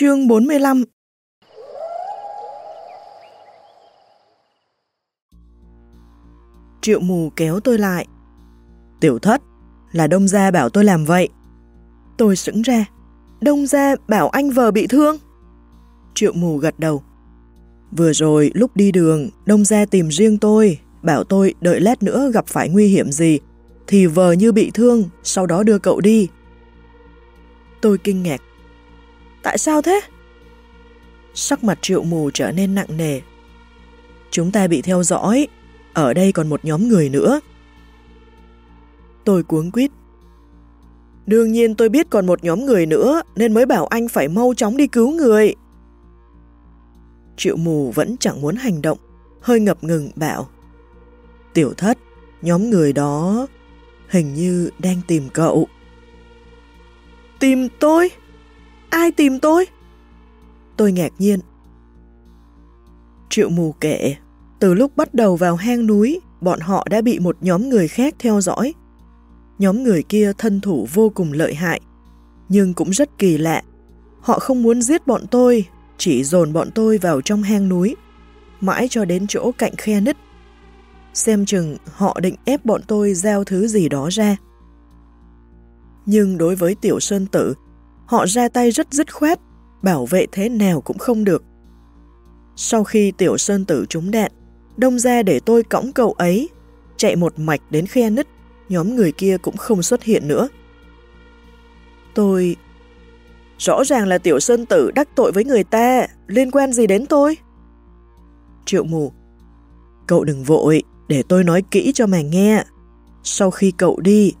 Chương 45 Triệu mù kéo tôi lại. Tiểu thất, là đông gia bảo tôi làm vậy. Tôi sững ra. Đông gia bảo anh vợ bị thương. Triệu mù gật đầu. Vừa rồi lúc đi đường, đông gia tìm riêng tôi, bảo tôi đợi lát nữa gặp phải nguy hiểm gì, thì vờ như bị thương, sau đó đưa cậu đi. Tôi kinh ngạc. Tại sao thế? Sắc mặt triệu mù trở nên nặng nề. Chúng ta bị theo dõi, ở đây còn một nhóm người nữa. Tôi cuống quýt. Đương nhiên tôi biết còn một nhóm người nữa nên mới bảo anh phải mau chóng đi cứu người. Triệu mù vẫn chẳng muốn hành động, hơi ngập ngừng bảo. Tiểu thất, nhóm người đó hình như đang tìm cậu. Tìm tôi? Ai tìm tôi? Tôi ngạc nhiên. Triệu mù kể, từ lúc bắt đầu vào hang núi, bọn họ đã bị một nhóm người khác theo dõi. Nhóm người kia thân thủ vô cùng lợi hại, nhưng cũng rất kỳ lạ. Họ không muốn giết bọn tôi, chỉ dồn bọn tôi vào trong hang núi, mãi cho đến chỗ cạnh khe nứt. Xem chừng họ định ép bọn tôi giao thứ gì đó ra. Nhưng đối với Tiểu Sơn Tử, họ ra tay rất dứt khoát, bảo vệ thế nào cũng không được. Sau khi Tiểu Sơn Tử trúng đạn, đông ra để tôi cõng cậu ấy, chạy một mạch đến khe nứt, nhóm người kia cũng không xuất hiện nữa. Tôi... Rõ ràng là Tiểu Sơn Tử đắc tội với người ta, liên quan gì đến tôi? Triệu mù Cậu đừng vội, để tôi nói kỹ cho mày nghe. Sau khi cậu đi,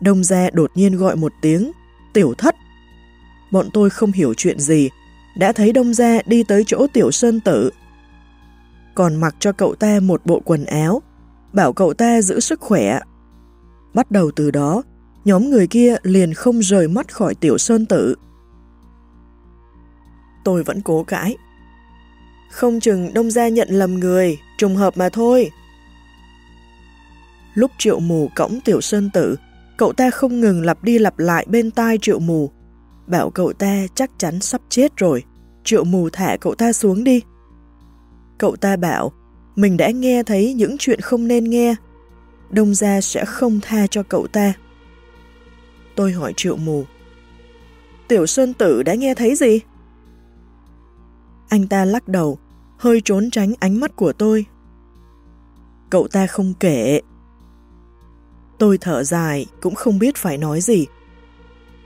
Đông Gia đột nhiên gọi một tiếng, Tiểu Thất. Bọn tôi không hiểu chuyện gì, đã thấy Đông Gia đi tới chỗ Tiểu Sơn Tử còn mặc cho cậu ta một bộ quần áo, bảo cậu ta giữ sức khỏe. Bắt đầu từ đó, nhóm người kia liền không rời mắt khỏi tiểu sơn tử. Tôi vẫn cố cãi. Không chừng đông gia nhận lầm người, trùng hợp mà thôi. Lúc triệu mù cõng tiểu sơn tử, cậu ta không ngừng lặp đi lặp lại bên tai triệu mù, bảo cậu ta chắc chắn sắp chết rồi, triệu mù thả cậu ta xuống đi. Cậu ta bảo, mình đã nghe thấy những chuyện không nên nghe. Đông gia sẽ không tha cho cậu ta. Tôi hỏi triệu mù. Tiểu Sơn Tử đã nghe thấy gì? Anh ta lắc đầu, hơi trốn tránh ánh mắt của tôi. Cậu ta không kể. Tôi thở dài, cũng không biết phải nói gì.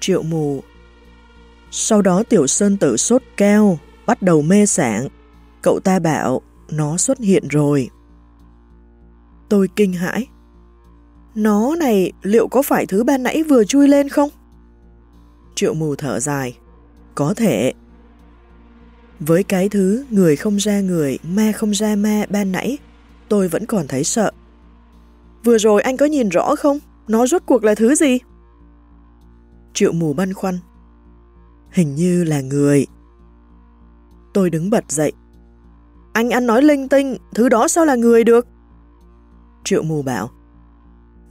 Triệu mù. Sau đó Tiểu Sơn Tử sốt keo bắt đầu mê sảng. Cậu ta bảo, nó xuất hiện rồi. Tôi kinh hãi. Nó này liệu có phải thứ ban nãy vừa chui lên không? Triệu mù thở dài. Có thể. Với cái thứ người không ra người, ma không ra ma ban nãy, tôi vẫn còn thấy sợ. Vừa rồi anh có nhìn rõ không? Nó rốt cuộc là thứ gì? Triệu mù băn khoăn. Hình như là người. Tôi đứng bật dậy, anh ăn nói linh tinh, thứ đó sao là người được? Triệu mù bảo,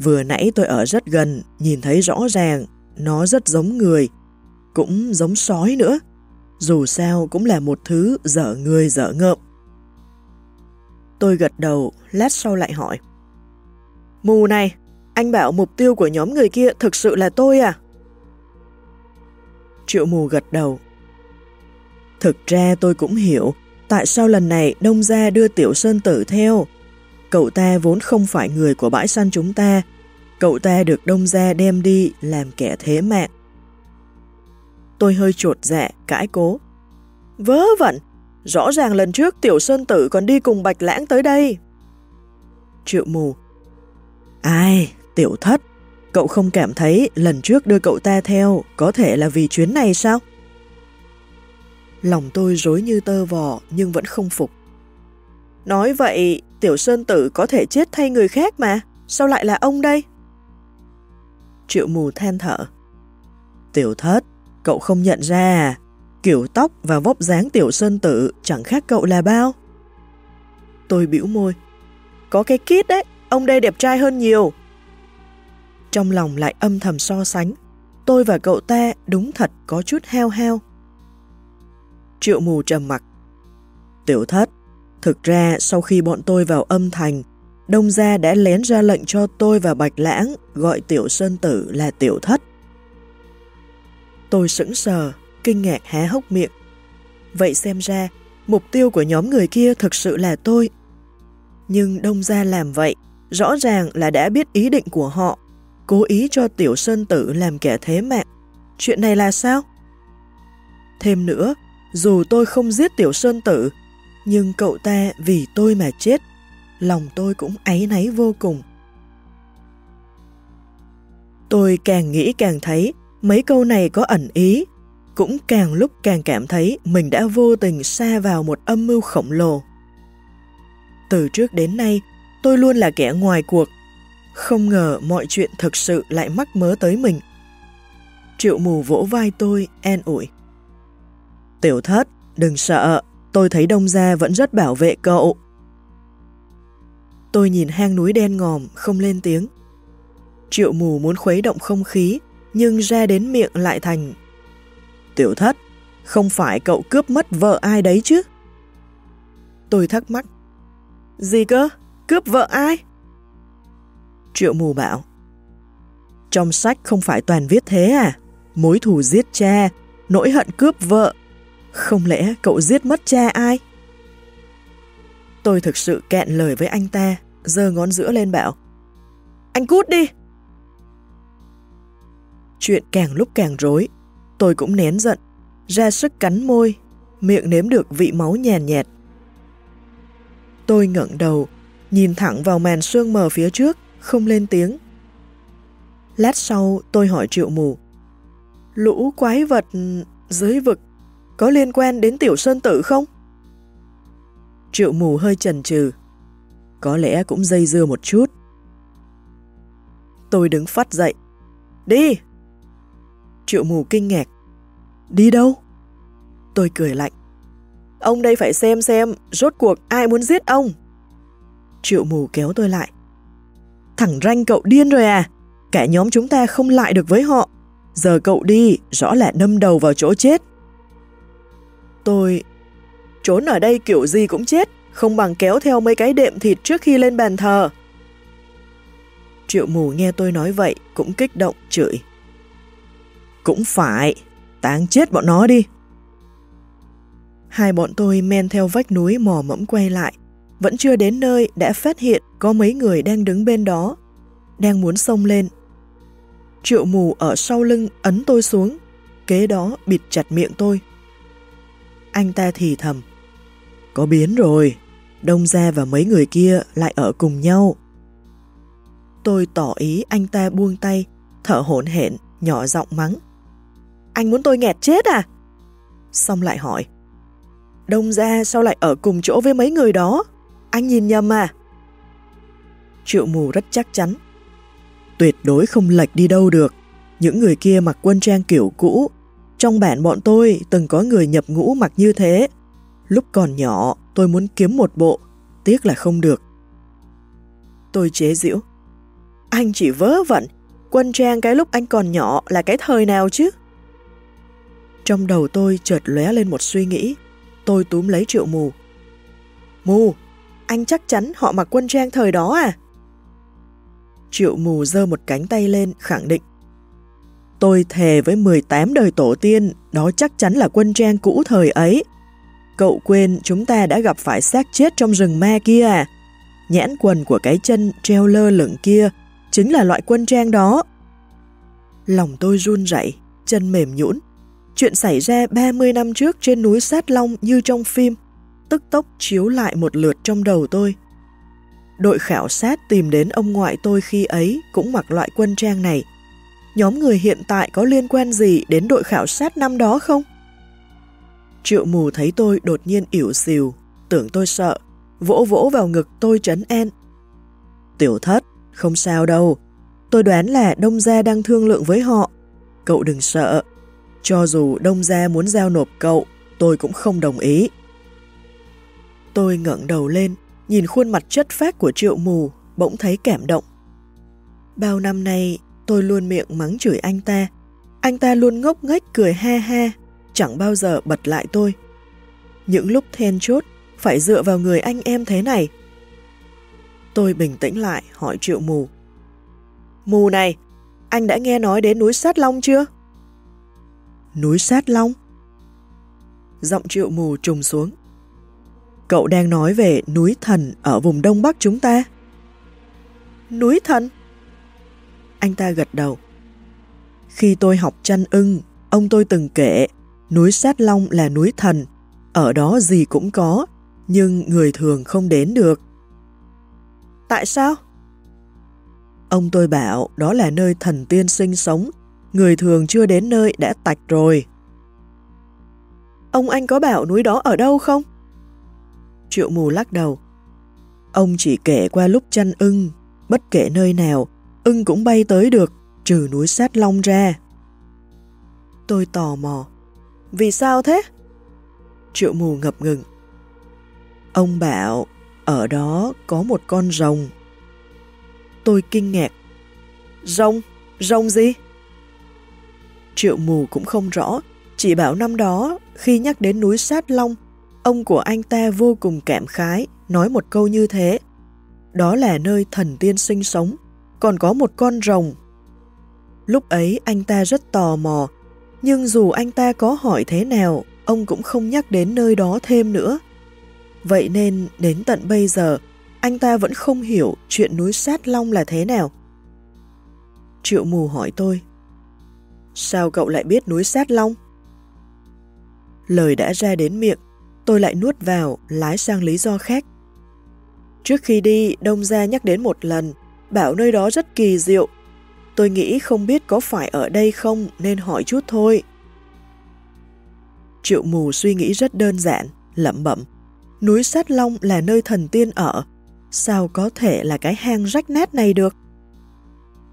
vừa nãy tôi ở rất gần, nhìn thấy rõ ràng, nó rất giống người, cũng giống sói nữa. Dù sao cũng là một thứ dở người dở ngợm. Tôi gật đầu, lát sau lại hỏi. Mù này, anh bảo mục tiêu của nhóm người kia thực sự là tôi à? Triệu mù gật đầu. Thực ra tôi cũng hiểu, Tại sao lần này Đông Gia đưa Tiểu Sơn Tử theo? Cậu ta vốn không phải người của bãi săn chúng ta. Cậu ta được Đông Gia đem đi làm kẻ thế mạng. Tôi hơi chuột dạ, cãi cố. Vớ vẩn! Rõ ràng lần trước Tiểu Sơn Tử còn đi cùng Bạch Lãng tới đây. Triệu mù. Ai? Tiểu thất. Cậu không cảm thấy lần trước đưa cậu ta theo có thể là vì chuyến này sao? Lòng tôi rối như tơ vò nhưng vẫn không phục. Nói vậy, Tiểu Sơn Tử có thể chết thay người khác mà, sao lại là ông đây? Triệu mù than thở. Tiểu thất, cậu không nhận ra à? Kiểu tóc và vóc dáng Tiểu Sơn Tử chẳng khác cậu là bao. Tôi bĩu môi. Có cái kít đấy, ông đây đẹp trai hơn nhiều. Trong lòng lại âm thầm so sánh. Tôi và cậu ta đúng thật có chút heo heo. Triệu mù trầm mặc. Tiểu thất, thực ra sau khi bọn tôi vào âm thành, Đông Gia đã lén ra lệnh cho tôi và Bạch Lãng gọi Tiểu Sơn Tử là Tiểu Thất. Tôi sững sờ, kinh ngạc há hốc miệng. Vậy xem ra, mục tiêu của nhóm người kia thực sự là tôi. Nhưng Đông Gia làm vậy, rõ ràng là đã biết ý định của họ, cố ý cho Tiểu Sơn Tử làm kẻ thế mạng. Chuyện này là sao? Thêm nữa, dù tôi không giết Tiểu Sơn Tử, nhưng cậu ta vì tôi mà chết, lòng tôi cũng áy náy vô cùng. Tôi càng nghĩ càng thấy mấy câu này có ẩn ý, cũng càng lúc càng cảm thấy mình đã vô tình xa vào một âm mưu khổng lồ. Từ trước đến nay, tôi luôn là kẻ ngoài cuộc. Không ngờ mọi chuyện thực sự lại mắc mớ tới mình. Triệu mù vỗ vai tôi, an ủi. Tiểu thất, đừng sợ, tôi thấy đông gia vẫn rất bảo vệ cậu. Tôi nhìn hang núi đen ngòm, không lên tiếng. Triệu mù muốn khuấy động không khí, nhưng ra đến miệng lại thành Tiểu thất, không phải cậu cướp mất vợ ai đấy chứ? Tôi thắc mắc. Gì cơ? Cướp vợ ai? Triệu mù bảo. Trong sách không phải toàn viết thế à? Mối thù giết cha, nỗi hận cướp vợ. Không lẽ cậu giết mất cha ai? Tôi thực sự kẹn lời với anh ta, giơ ngón giữa lên bảo. Anh cút đi! Chuyện càng lúc càng rối, tôi cũng nén giận, ra sức cắn môi, miệng nếm được vị máu nhàn nhạt. Tôi ngẩng đầu, nhìn thẳng vào màn sương mờ phía trước, không lên tiếng. Lát sau, tôi hỏi triệu mù. Lũ quái vật dưới vực có liên quan đến tiểu sơn tử không? Triệu mù hơi chần chừ. Có lẽ cũng dây dưa một chút. Tôi đứng phát dậy. Đi! Triệu mù kinh ngạc. Đi đâu? Tôi cười lạnh. Ông đây phải xem xem rốt cuộc ai muốn giết ông. Triệu mù kéo tôi lại. Thằng ranh cậu điên rồi à? Cả nhóm chúng ta không lại được với họ. Giờ cậu đi, rõ là đâm đầu vào chỗ chết. Tôi... Trốn ở đây kiểu gì cũng chết, không bằng kéo theo mấy cái đệm thịt trước khi lên bàn thờ. Triệu mù nghe tôi nói vậy, cũng kích động, chửi. Cũng phải, táng chết bọn nó đi. Hai bọn tôi men theo vách núi mò mẫm quay lại, vẫn chưa đến nơi đã phát hiện có mấy người đang đứng bên đó, đang muốn xông lên. Triệu mù ở sau lưng ấn tôi xuống, kế đó bịt chặt miệng tôi. Anh ta thì thầm, có biến rồi, Đông Gia và mấy người kia lại ở cùng nhau. Tôi tỏ ý anh ta buông tay, thở hổn hển, nhỏ giọng mắng. Anh muốn tôi nghẹt chết à? Xong lại hỏi. Đông Gia sao lại ở cùng chỗ với mấy người đó? Anh nhìn nhầm à? Triệu mù rất chắc chắn. Tuyệt đối không lệch đi đâu được. Những người kia mặc quân trang kiểu cũ. Trong bản bọn tôi từng có người nhập ngũ mặc như thế. Lúc còn nhỏ tôi muốn kiếm một bộ. Tiếc là không được. Tôi chế giễu. Anh chỉ vớ vẩn. Quân trang cái lúc anh còn nhỏ là cái thời nào chứ? Trong đầu tôi chợt lóe lên một suy nghĩ. Tôi túm lấy triệu mù. Mù, anh chắc chắn họ mặc quân trang thời đó à? Triệu mù giơ một cánh tay lên khẳng định. Tôi thề với 18 đời tổ tiên, đó chắc chắn là quân trang cũ thời ấy. Cậu quên chúng ta đã gặp phải xác chết trong rừng ma kia à? Nhãn quần của cái chân treo lơ lửng kia chính là loại quân trang đó. Lòng tôi run rẩy, chân mềm nhũn. Chuyện xảy ra 30 năm trước trên núi Sát Long như trong phim, tức tốc chiếu lại một lượt trong đầu tôi. Đội khảo sát tìm đến ông ngoại tôi khi ấy cũng mặc loại quân trang này. Nhóm người hiện tại có liên quan gì đến đội khảo sát năm đó không? Triệu mù thấy tôi đột nhiên ỉu xìu, tưởng tôi sợ, vỗ vỗ vào ngực tôi trấn en Tiểu thất, không sao đâu, tôi đoán là Đông Gia đang thương lượng với họ. Cậu đừng sợ, cho dù Đông Gia muốn giao nộp cậu, tôi cũng không đồng ý. Tôi ngẩng đầu lên, nhìn khuôn mặt chất phác của triệu mù, bỗng thấy cảm động. Bao năm nay, tôi luôn miệng mắng chửi anh ta. Anh ta luôn ngốc nghếch cười ha ha, chẳng bao giờ bật lại tôi. Những lúc then chốt, phải dựa vào người anh em thế này. Tôi bình tĩnh lại, hỏi triệu mù. Mù này, anh đã nghe nói đến núi Sát Long chưa? Núi Sát Long? Giọng triệu mù trùng xuống. Cậu đang nói về núi thần ở vùng đông bắc chúng ta. Núi thần? Anh ta gật đầu. Khi tôi học chăn ưng, ông tôi từng kể núi Sát Long là núi thần, ở đó gì cũng có, nhưng người thường không đến được. Tại sao? Ông tôi bảo đó là nơi thần tiên sinh sống, người thường chưa đến nơi đã tạch rồi. Ông anh có bảo núi đó ở đâu không? Triệu mù lắc đầu. Ông chỉ kể qua lúc chăn ưng, bất kể nơi nào, ưng cũng bay tới được, trừ núi sát long ra. Tôi tò mò. Vì sao thế? Triệu mù ngập ngừng. Ông bảo, ở đó có một con rồng. Tôi kinh ngạc. Rồng? Rồng gì? Triệu mù cũng không rõ, chỉ bảo năm đó, khi nhắc đến núi Sát Long, ông của anh ta vô cùng cảm khái, nói một câu như thế. Đó là nơi thần tiên sinh sống, còn có một con rồng. Lúc ấy anh ta rất tò mò, nhưng dù anh ta có hỏi thế nào, ông cũng không nhắc đến nơi đó thêm nữa. Vậy nên đến tận bây giờ, anh ta vẫn không hiểu chuyện núi Sát Long là thế nào. Triệu mù hỏi tôi, Sao cậu lại biết núi Sát Long? Lời đã ra đến miệng, tôi lại nuốt vào, lái sang lý do khác. Trước khi đi, Đông Gia nhắc đến một lần, bảo nơi đó rất kỳ diệu. Tôi nghĩ không biết có phải ở đây không nên hỏi chút thôi. Triệu mù suy nghĩ rất đơn giản, lẩm bẩm. Núi Sát Long là nơi thần tiên ở, sao có thể là cái hang rách nát này được?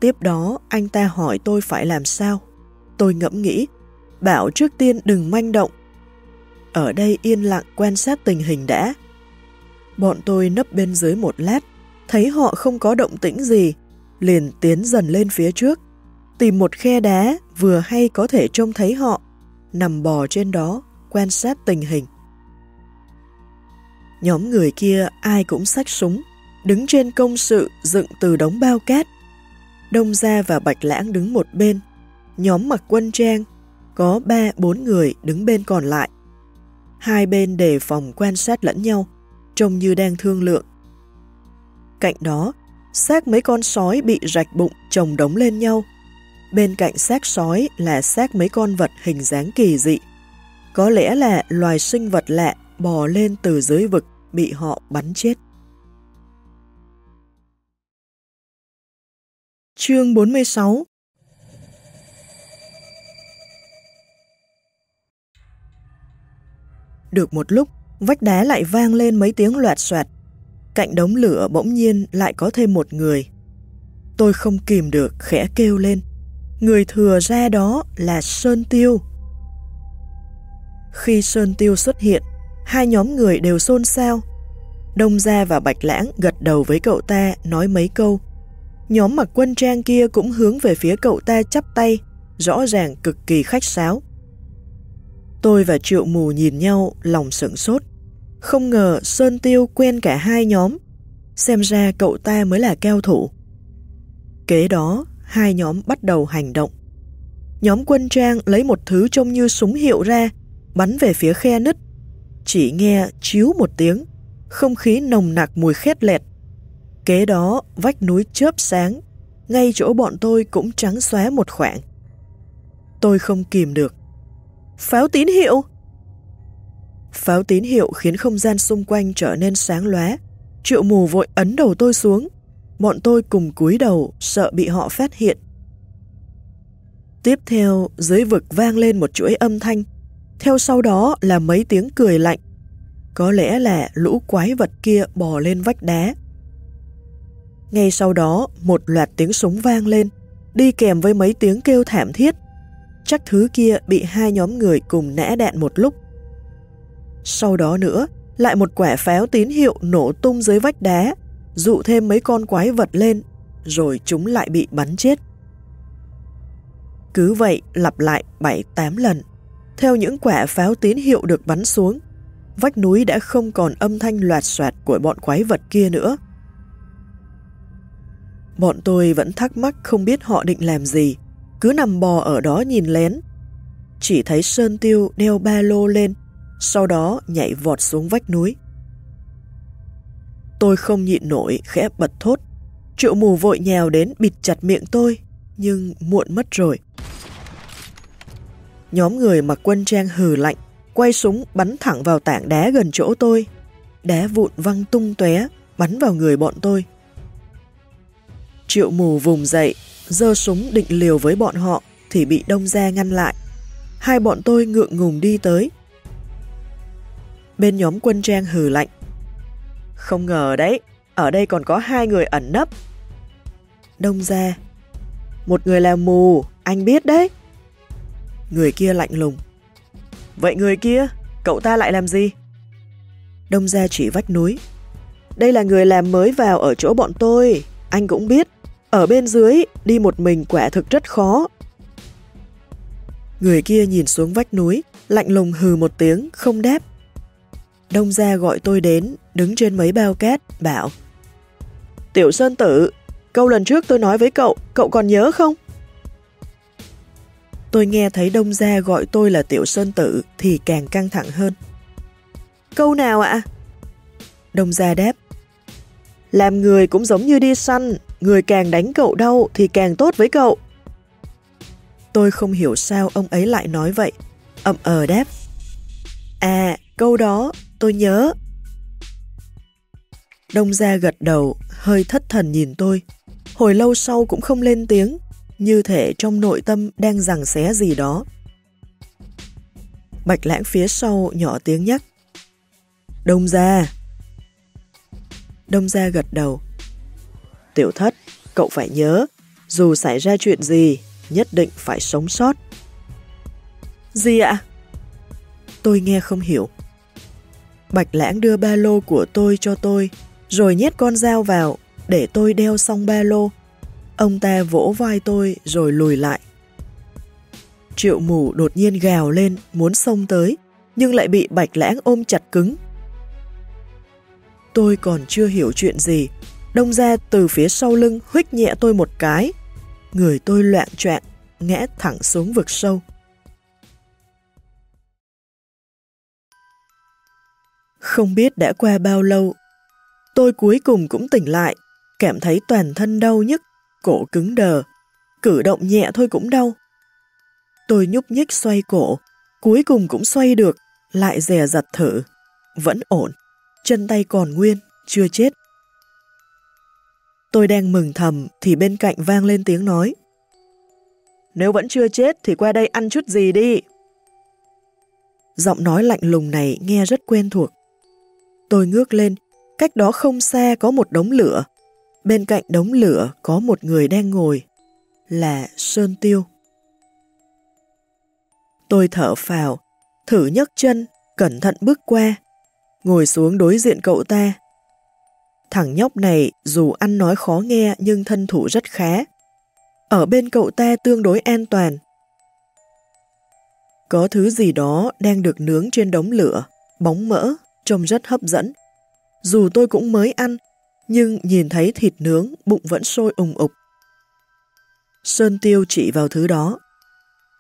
Tiếp đó, anh ta hỏi tôi phải làm sao. Tôi ngẫm nghĩ, bảo trước tiên đừng manh động. Ở đây yên lặng quan sát tình hình đã. Bọn tôi nấp bên dưới một lát, thấy họ không có động tĩnh gì, liền tiến dần lên phía trước, tìm một khe đá vừa hay có thể trông thấy họ, nằm bò trên đó, quan sát tình hình. Nhóm người kia ai cũng sách súng, đứng trên công sự dựng từ đống bao cát. Đông Gia và Bạch Lãng đứng một bên, nhóm mặc quân trang, có ba bốn người đứng bên còn lại. Hai bên đề phòng quan sát lẫn nhau, trông như đang thương lượng. Cạnh đó, xác mấy con sói bị rạch bụng chồng đống lên nhau. Bên cạnh xác sói là xác mấy con vật hình dáng kỳ dị. Có lẽ là loài sinh vật lạ bò lên từ dưới vực bị họ bắn chết. Chương 46 Được một lúc, vách đá lại vang lên mấy tiếng loạt soạt. Cạnh đống lửa bỗng nhiên lại có thêm một người. Tôi không kìm được, khẽ kêu lên. Người thừa ra đó là Sơn Tiêu. Khi Sơn Tiêu xuất hiện, hai nhóm người đều xôn xao. Đông Gia và Bạch Lãng gật đầu với cậu ta nói mấy câu. Nhóm mặc quân trang kia cũng hướng về phía cậu ta chắp tay, rõ ràng cực kỳ khách sáo. Tôi và Triệu Mù nhìn nhau, lòng sửng sốt. Không ngờ Sơn Tiêu quen cả hai nhóm. Xem ra cậu ta mới là cao thủ. Kế đó, hai nhóm bắt đầu hành động. Nhóm quân trang lấy một thứ trông như súng hiệu ra, bắn về phía khe nứt. Chỉ nghe chiếu một tiếng, không khí nồng nặc mùi khét lẹt. Kế đó, vách núi chớp sáng, ngay chỗ bọn tôi cũng trắng xóa một khoảng. Tôi không kìm được, Pháo tín hiệu! Pháo tín hiệu khiến không gian xung quanh trở nên sáng lóe. Triệu mù vội ấn đầu tôi xuống. Bọn tôi cùng cúi đầu, sợ bị họ phát hiện. Tiếp theo, dưới vực vang lên một chuỗi âm thanh. Theo sau đó là mấy tiếng cười lạnh. Có lẽ là lũ quái vật kia bò lên vách đá. Ngay sau đó, một loạt tiếng súng vang lên, đi kèm với mấy tiếng kêu thảm thiết chắc thứ kia bị hai nhóm người cùng nã đạn một lúc. Sau đó nữa, lại một quả pháo tín hiệu nổ tung dưới vách đá, dụ thêm mấy con quái vật lên, rồi chúng lại bị bắn chết. Cứ vậy lặp lại 7-8 lần, theo những quả pháo tín hiệu được bắn xuống, vách núi đã không còn âm thanh loạt soạt của bọn quái vật kia nữa. Bọn tôi vẫn thắc mắc không biết họ định làm gì, cứ nằm bò ở đó nhìn lén. Chỉ thấy Sơn Tiêu đeo ba lô lên, sau đó nhảy vọt xuống vách núi. Tôi không nhịn nổi, khẽ bật thốt. Triệu mù vội nhào đến bịt chặt miệng tôi, nhưng muộn mất rồi. Nhóm người mặc quân trang hừ lạnh, quay súng bắn thẳng vào tảng đá gần chỗ tôi. Đá vụn văng tung tóe bắn vào người bọn tôi. Triệu mù vùng dậy, giơ súng định liều với bọn họ thì bị đông Gia ngăn lại. Hai bọn tôi ngượng ngùng đi tới. Bên nhóm quân trang hừ lạnh. Không ngờ đấy, ở đây còn có hai người ẩn nấp. Đông Gia, Một người là mù, anh biết đấy. Người kia lạnh lùng. Vậy người kia, cậu ta lại làm gì? Đông Gia chỉ vách núi. Đây là người làm mới vào ở chỗ bọn tôi, anh cũng biết. Ở bên dưới, đi một mình quả thực rất khó. Người kia nhìn xuống vách núi, lạnh lùng hừ một tiếng, không đáp. Đông gia gọi tôi đến, đứng trên mấy bao cát, bảo Tiểu Sơn Tử, câu lần trước tôi nói với cậu, cậu còn nhớ không? Tôi nghe thấy Đông Gia gọi tôi là Tiểu Sơn Tử thì càng căng thẳng hơn. Câu nào ạ? Đông Gia đáp. Làm người cũng giống như đi săn, người càng đánh cậu đau thì càng tốt với cậu. Tôi không hiểu sao ông ấy lại nói vậy. Ậm ờ đáp. À, câu đó, tôi nhớ. Đông Gia gật đầu, hơi thất thần nhìn tôi. Hồi lâu sau cũng không lên tiếng, như thể trong nội tâm đang rằng xé gì đó. Bạch lãng phía sau nhỏ tiếng nhắc. Đông Gia! Đông Gia gật đầu. Tiểu thất, cậu phải nhớ, dù xảy ra chuyện gì, nhất định phải sống sót. Gì ạ? Tôi nghe không hiểu. Bạch lãng đưa ba lô của tôi cho tôi, rồi nhét con dao vào, để tôi đeo xong ba lô. Ông ta vỗ vai tôi rồi lùi lại. Triệu mù đột nhiên gào lên, muốn xông tới, nhưng lại bị bạch lãng ôm chặt cứng. Tôi còn chưa hiểu chuyện gì, đông ra từ phía sau lưng huých nhẹ tôi một cái. Người tôi loạn choạng ngã thẳng xuống vực sâu. Không biết đã qua bao lâu, tôi cuối cùng cũng tỉnh lại, cảm thấy toàn thân đau nhức, cổ cứng đờ, cử động nhẹ thôi cũng đau. Tôi nhúc nhích xoay cổ, cuối cùng cũng xoay được, lại dè dặt thử. Vẫn ổn, chân tay còn nguyên, chưa chết. Tôi đang mừng thầm thì bên cạnh vang lên tiếng nói. Nếu vẫn chưa chết thì qua đây ăn chút gì đi. Giọng nói lạnh lùng này nghe rất quen thuộc. Tôi ngước lên, cách đó không xa có một đống lửa. Bên cạnh đống lửa có một người đang ngồi, là Sơn Tiêu. Tôi thở phào, thử nhấc chân, cẩn thận bước qua, ngồi xuống đối diện cậu ta. Thằng nhóc này dù ăn nói khó nghe nhưng thân thủ rất khá. Ở bên cậu ta tương đối an toàn. Có thứ gì đó đang được nướng trên đống lửa, bóng mỡ, trông rất hấp dẫn. Dù tôi cũng mới ăn, nhưng nhìn thấy thịt nướng, bụng vẫn sôi ùng ục. Sơn Tiêu chỉ vào thứ đó.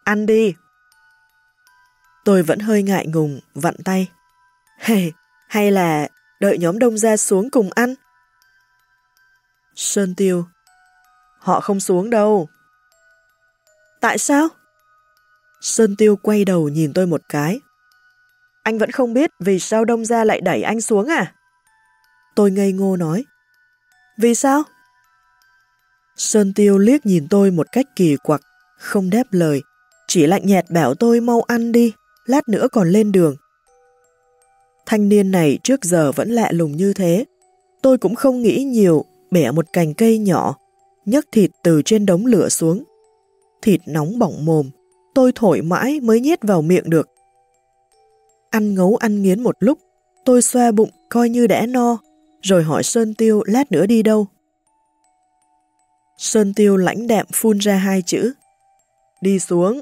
Ăn đi! Tôi vẫn hơi ngại ngùng, vặn tay. Hey, hay là đợi nhóm đông ra xuống cùng ăn? Sơn Tiêu Họ không xuống đâu. Tại sao? Sơn Tiêu quay đầu nhìn tôi một cái. Anh vẫn không biết vì sao đông Gia lại đẩy anh xuống à? Tôi ngây ngô nói. Vì sao? Sơn Tiêu liếc nhìn tôi một cách kỳ quặc, không đáp lời, chỉ lạnh nhạt bảo tôi mau ăn đi, lát nữa còn lên đường. Thanh niên này trước giờ vẫn lạ lùng như thế, tôi cũng không nghĩ nhiều, bẻ một cành cây nhỏ, nhấc thịt từ trên đống lửa xuống. Thịt nóng bỏng mồm, tôi thổi mãi mới nhét vào miệng được. Ăn ngấu ăn nghiến một lúc, tôi xoa bụng coi như đã no, rồi hỏi Sơn Tiêu lát nữa đi đâu. Sơn Tiêu lãnh đạm phun ra hai chữ. Đi xuống.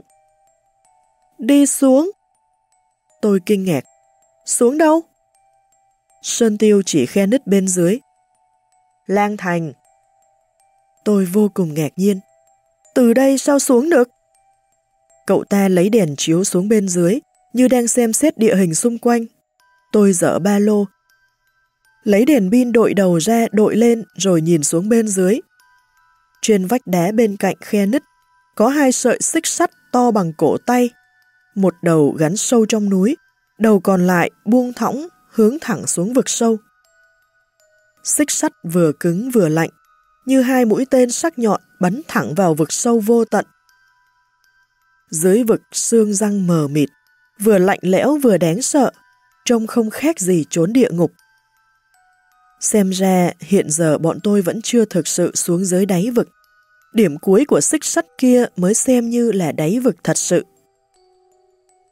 Đi xuống? Tôi kinh ngạc. Xuống đâu? Sơn Tiêu chỉ khe nứt bên dưới. Lang Thành. Tôi vô cùng ngạc nhiên. Từ đây sao xuống được? Cậu ta lấy đèn chiếu xuống bên dưới, như đang xem xét địa hình xung quanh. Tôi dở ba lô. Lấy đèn pin đội đầu ra đội lên rồi nhìn xuống bên dưới. Trên vách đá bên cạnh khe nứt, có hai sợi xích sắt to bằng cổ tay. Một đầu gắn sâu trong núi, đầu còn lại buông thõng hướng thẳng xuống vực sâu. Xích sắt vừa cứng vừa lạnh, như hai mũi tên sắc nhọn bắn thẳng vào vực sâu vô tận. Dưới vực xương răng mờ mịt, vừa lạnh lẽo vừa đáng sợ, trông không khác gì trốn địa ngục. Xem ra hiện giờ bọn tôi vẫn chưa thực sự xuống dưới đáy vực. Điểm cuối của xích sắt kia mới xem như là đáy vực thật sự.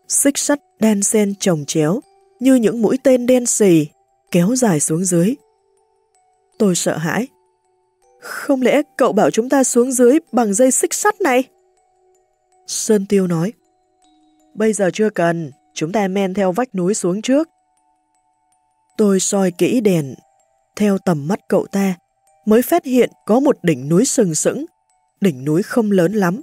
Xích sắt đan sen trồng chéo, như những mũi tên đen xì, kéo dài xuống dưới. Tôi sợ hãi. Không lẽ cậu bảo chúng ta xuống dưới bằng dây xích sắt này? Sơn Tiêu nói. Bây giờ chưa cần, chúng ta men theo vách núi xuống trước. Tôi soi kỹ đèn, theo tầm mắt cậu ta, mới phát hiện có một đỉnh núi sừng sững. Đỉnh núi không lớn lắm,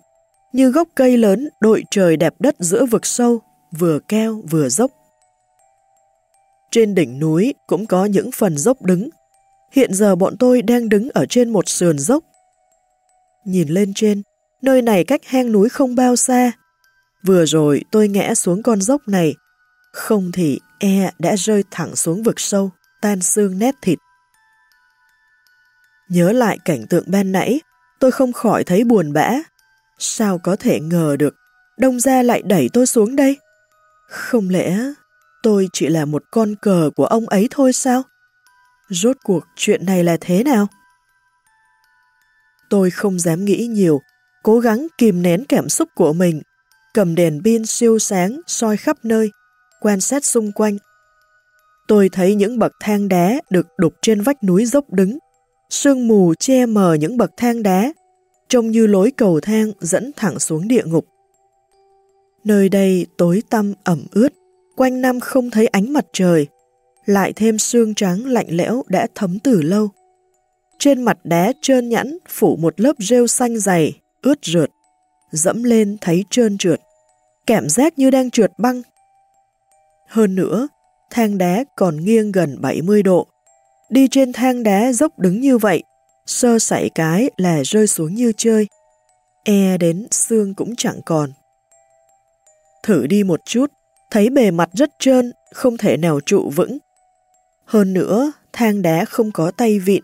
như gốc cây lớn đội trời đẹp đất giữa vực sâu, vừa keo vừa dốc. Trên đỉnh núi cũng có những phần dốc đứng. Hiện giờ bọn tôi đang đứng ở trên một sườn dốc. Nhìn lên trên, nơi này cách hang núi không bao xa. Vừa rồi tôi ngã xuống con dốc này, không thì e đã rơi thẳng xuống vực sâu, tan xương nét thịt. Nhớ lại cảnh tượng ban nãy, tôi không khỏi thấy buồn bã. Sao có thể ngờ được, đông gia lại đẩy tôi xuống đây? Không lẽ tôi chỉ là một con cờ của ông ấy thôi sao? Rốt cuộc chuyện này là thế nào? Tôi không dám nghĩ nhiều, cố gắng kìm nén cảm xúc của mình, cầm đèn pin siêu sáng soi khắp nơi, quan sát xung quanh. Tôi thấy những bậc thang đá được đục trên vách núi dốc đứng, sương mù che mờ những bậc thang đá, trông như lối cầu thang dẫn thẳng xuống địa ngục. Nơi đây tối tăm ẩm ướt, quanh năm không thấy ánh mặt trời, lại thêm xương trắng lạnh lẽo đã thấm từ lâu. Trên mặt đá trơn nhẵn phủ một lớp rêu xanh dày, ướt rượt, dẫm lên thấy trơn trượt, cảm giác như đang trượt băng. Hơn nữa, thang đá còn nghiêng gần 70 độ. Đi trên thang đá dốc đứng như vậy, sơ sảy cái là rơi xuống như chơi. E đến xương cũng chẳng còn. Thử đi một chút, thấy bề mặt rất trơn, không thể nào trụ vững. Hơn nữa, thang đá không có tay vịn.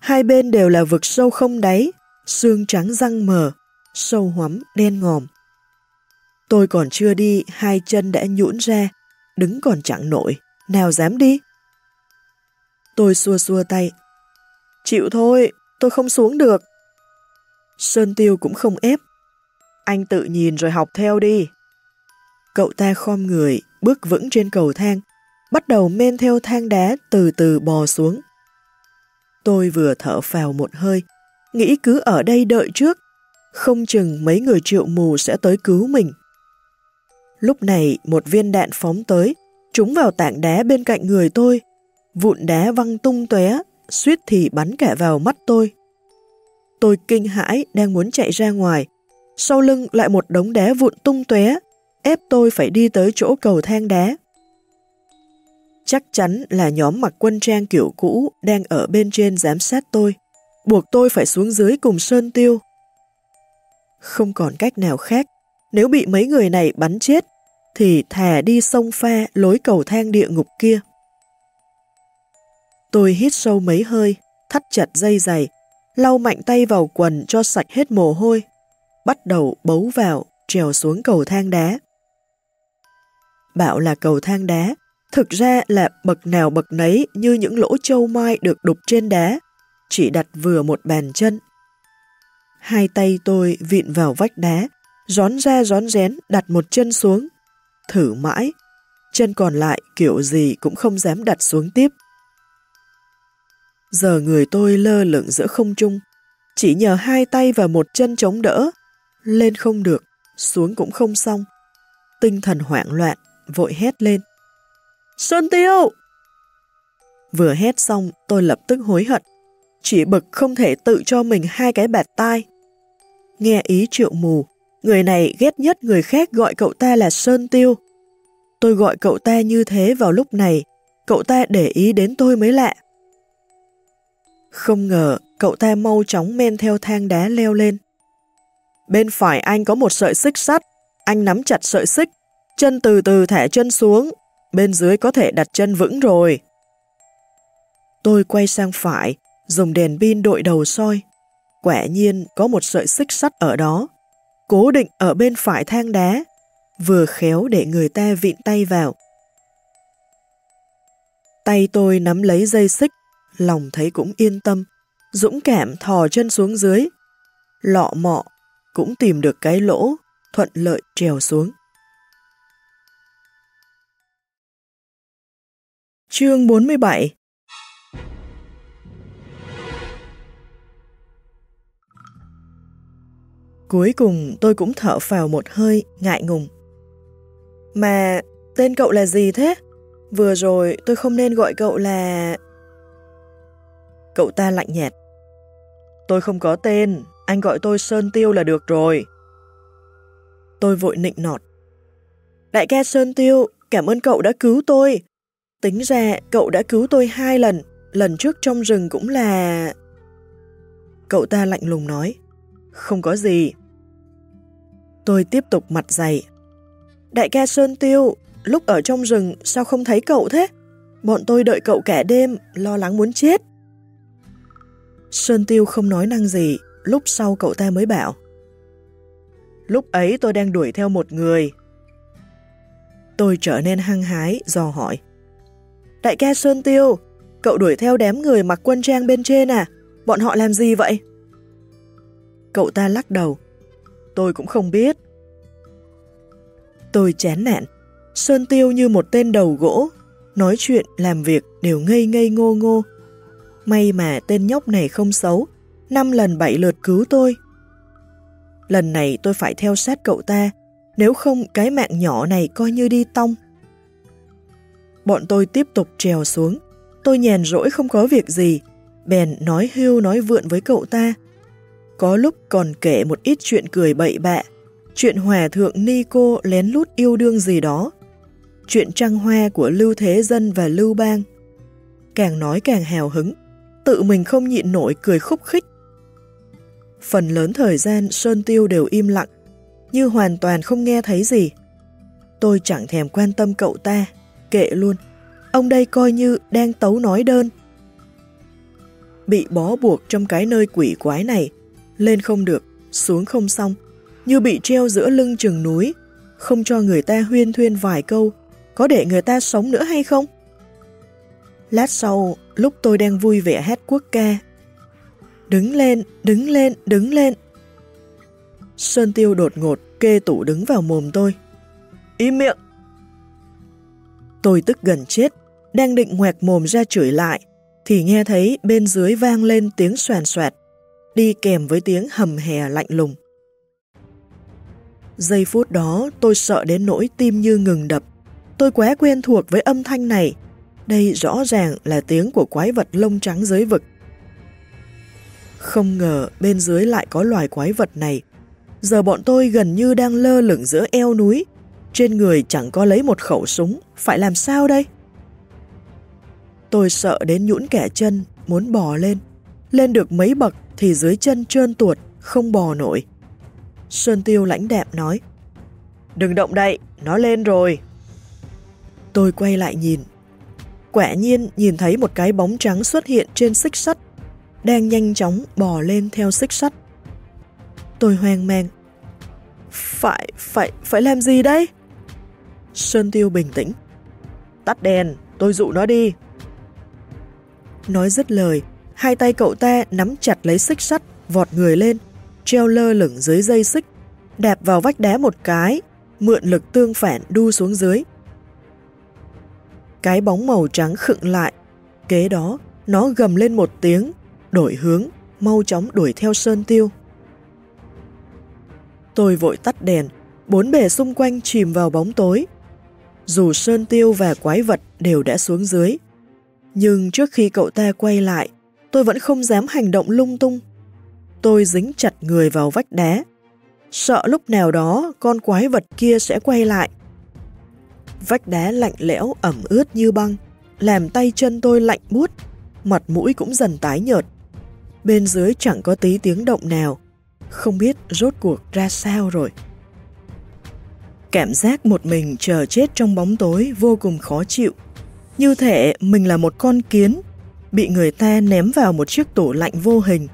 Hai bên đều là vực sâu không đáy, xương trắng răng mờ, sâu hoắm, đen ngòm. Tôi còn chưa đi, hai chân đã nhũn ra, đứng còn chẳng nổi, nào dám đi. Tôi xua xua tay. Chịu thôi, tôi không xuống được. Sơn Tiêu cũng không ép. Anh tự nhìn rồi học theo đi. Cậu ta khom người, bước vững trên cầu thang, bắt đầu men theo thang đá từ từ bò xuống. Tôi vừa thở phào một hơi, nghĩ cứ ở đây đợi trước, không chừng mấy người triệu mù sẽ tới cứu mình. Lúc này một viên đạn phóng tới, trúng vào tảng đá bên cạnh người tôi, vụn đá văng tung tóe, suýt thì bắn cả vào mắt tôi. Tôi kinh hãi đang muốn chạy ra ngoài, sau lưng lại một đống đá vụn tung tóe, ép tôi phải đi tới chỗ cầu thang đá. Chắc chắn là nhóm mặc quân trang kiểu cũ đang ở bên trên giám sát tôi, buộc tôi phải xuống dưới cùng Sơn Tiêu. Không còn cách nào khác, nếu bị mấy người này bắn chết, thì thà đi sông pha lối cầu thang địa ngục kia. Tôi hít sâu mấy hơi, thắt chặt dây giày, lau mạnh tay vào quần cho sạch hết mồ hôi, bắt đầu bấu vào, trèo xuống cầu thang đá. Bảo là cầu thang đá, thực ra là bậc nào bậc nấy như những lỗ châu mai được đục trên đá, chỉ đặt vừa một bàn chân. Hai tay tôi vịn vào vách đá, gión ra gión rén đặt một chân xuống. Thử mãi, chân còn lại kiểu gì cũng không dám đặt xuống tiếp. Giờ người tôi lơ lửng giữa không trung, chỉ nhờ hai tay và một chân chống đỡ, lên không được, xuống cũng không xong. Tinh thần hoảng loạn, vội hét lên. Sơn Tiêu! Vừa hét xong, tôi lập tức hối hận. Chỉ bực không thể tự cho mình hai cái bạt tai. Nghe ý triệu mù, người này ghét nhất người khác gọi cậu ta là Sơn Tiêu. Tôi gọi cậu ta như thế vào lúc này, cậu ta để ý đến tôi mới lạ. Không ngờ, cậu ta mau chóng men theo thang đá leo lên. Bên phải anh có một sợi xích sắt, anh nắm chặt sợi xích, chân từ từ thả chân xuống, bên dưới có thể đặt chân vững rồi. Tôi quay sang phải, dùng đèn pin đội đầu soi. Quả nhiên có một sợi xích sắt ở đó, cố định ở bên phải thang đá, vừa khéo để người ta vịn tay vào. Tay tôi nắm lấy dây xích, lòng thấy cũng yên tâm, dũng cảm thò chân xuống dưới. Lọ mọ, cũng tìm được cái lỗ, thuận lợi trèo xuống. Chương 47 Cuối cùng tôi cũng thở phào một hơi, ngại ngùng. Mà tên cậu là gì thế? Vừa rồi tôi không nên gọi cậu là... Cậu ta lạnh nhạt. Tôi không có tên, anh gọi tôi Sơn Tiêu là được rồi. Tôi vội nịnh nọt. Đại ca Sơn Tiêu, cảm ơn cậu đã cứu tôi. Tính ra cậu đã cứu tôi hai lần, lần trước trong rừng cũng là... Cậu ta lạnh lùng nói. Không có gì. Tôi tiếp tục mặt dày. Đại ca Sơn Tiêu, lúc ở trong rừng sao không thấy cậu thế? Bọn tôi đợi cậu cả đêm, lo lắng muốn chết. Sơn Tiêu không nói năng gì, lúc sau cậu ta mới bảo. Lúc ấy tôi đang đuổi theo một người. Tôi trở nên hăng hái, dò hỏi. Đại ca Sơn Tiêu, cậu đuổi theo đám người mặc quân trang bên trên à? Bọn họ làm gì vậy? Cậu ta lắc đầu. Tôi cũng không biết. Tôi chán nản. Sơn Tiêu như một tên đầu gỗ, nói chuyện, làm việc đều ngây ngây ngô ngô. May mà tên nhóc này không xấu, năm lần bảy lượt cứu tôi. Lần này tôi phải theo sát cậu ta, nếu không cái mạng nhỏ này coi như đi tông. Bọn tôi tiếp tục trèo xuống, tôi nhàn rỗi không có việc gì, bèn nói hưu nói vượn với cậu ta. Có lúc còn kể một ít chuyện cười bậy bạ, chuyện hòa thượng Nico lén lút yêu đương gì đó, chuyện trăng hoa của Lưu Thế Dân và Lưu Bang. Càng nói càng hào hứng, tự mình không nhịn nổi cười khúc khích. Phần lớn thời gian Sơn Tiêu đều im lặng, như hoàn toàn không nghe thấy gì. Tôi chẳng thèm quan tâm cậu ta, kệ luôn. Ông đây coi như đang tấu nói đơn. Bị bó buộc trong cái nơi quỷ quái này, lên không được, xuống không xong, như bị treo giữa lưng chừng núi, không cho người ta huyên thuyên vài câu, có để người ta sống nữa hay không? Lát sau, lúc tôi đang vui vẻ hát quốc ca, đứng lên, đứng lên, đứng lên. Sơn Tiêu đột ngột kê tủ đứng vào mồm tôi. Im miệng! Tôi tức gần chết, đang định ngoẹt mồm ra chửi lại, thì nghe thấy bên dưới vang lên tiếng xoàn xoẹt, đi kèm với tiếng hầm hè lạnh lùng. Giây phút đó tôi sợ đến nỗi tim như ngừng đập. Tôi quá quen thuộc với âm thanh này. Đây rõ ràng là tiếng của quái vật lông trắng dưới vực. Không ngờ bên dưới lại có loài quái vật này. Giờ bọn tôi gần như đang lơ lửng giữa eo núi. Trên người chẳng có lấy một khẩu súng. Phải làm sao đây? Tôi sợ đến nhũn kẻ chân, muốn bò lên. Lên được mấy bậc thì dưới chân trơn tuột, không bò nổi. Sơn Tiêu lãnh đạm nói Đừng động đậy, nó lên rồi. Tôi quay lại nhìn. Quả nhiên nhìn thấy một cái bóng trắng xuất hiện trên xích sắt, đang nhanh chóng bò lên theo xích sắt. Tôi hoang mang. Phải, phải, phải làm gì đây? Sơn Tiêu bình tĩnh. Tắt đèn, tôi dụ nó đi. Nói dứt lời, hai tay cậu ta nắm chặt lấy xích sắt, vọt người lên, treo lơ lửng dưới dây xích, đạp vào vách đá một cái, mượn lực tương phản đu xuống dưới. Cái bóng màu trắng khựng lại, kế đó nó gầm lên một tiếng, đổi hướng, mau chóng đuổi theo Sơn Tiêu. Tôi vội tắt đèn, bốn bề xung quanh chìm vào bóng tối dù Sơn Tiêu và quái vật đều đã xuống dưới. Nhưng trước khi cậu ta quay lại, tôi vẫn không dám hành động lung tung. Tôi dính chặt người vào vách đá, sợ lúc nào đó con quái vật kia sẽ quay lại. Vách đá lạnh lẽo ẩm ướt như băng, làm tay chân tôi lạnh buốt, mặt mũi cũng dần tái nhợt. Bên dưới chẳng có tí tiếng động nào, không biết rốt cuộc ra sao rồi. Cảm giác một mình chờ chết trong bóng tối vô cùng khó chịu. Như thể mình là một con kiến, bị người ta ném vào một chiếc tủ lạnh vô hình,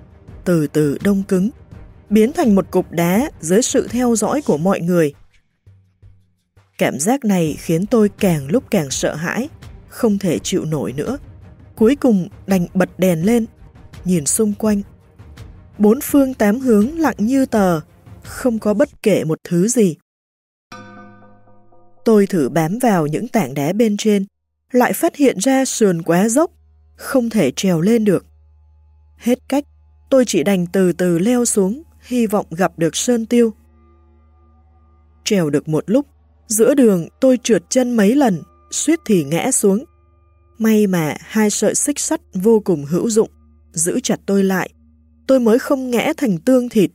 từ từ đông cứng, biến thành một cục đá dưới sự theo dõi của mọi người. Cảm giác này khiến tôi càng lúc càng sợ hãi, không thể chịu nổi nữa. Cuối cùng đành bật đèn lên, nhìn xung quanh. Bốn phương tám hướng lặng như tờ, không có bất kể một thứ gì. Tôi thử bám vào những tảng đá bên trên, lại phát hiện ra sườn quá dốc, không thể trèo lên được. Hết cách, tôi chỉ đành từ từ leo xuống, hy vọng gặp được Sơn Tiêu. Trèo được một lúc, giữa đường tôi trượt chân mấy lần, suýt thì ngã xuống. May mà hai sợi xích sắt vô cùng hữu dụng, giữ chặt tôi lại, tôi mới không ngã thành tương thịt.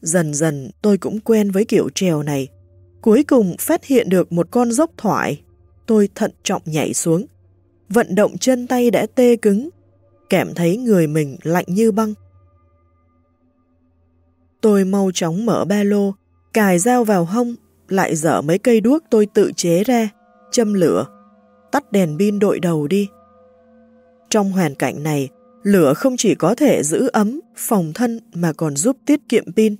Dần dần tôi cũng quen với kiểu trèo này, Cuối cùng phát hiện được một con dốc thoại, tôi thận trọng nhảy xuống. Vận động chân tay đã tê cứng, cảm thấy người mình lạnh như băng. Tôi mau chóng mở ba lô, cài dao vào hông, lại dở mấy cây đuốc tôi tự chế ra, châm lửa, tắt đèn pin đội đầu đi. Trong hoàn cảnh này, lửa không chỉ có thể giữ ấm, phòng thân mà còn giúp tiết kiệm pin.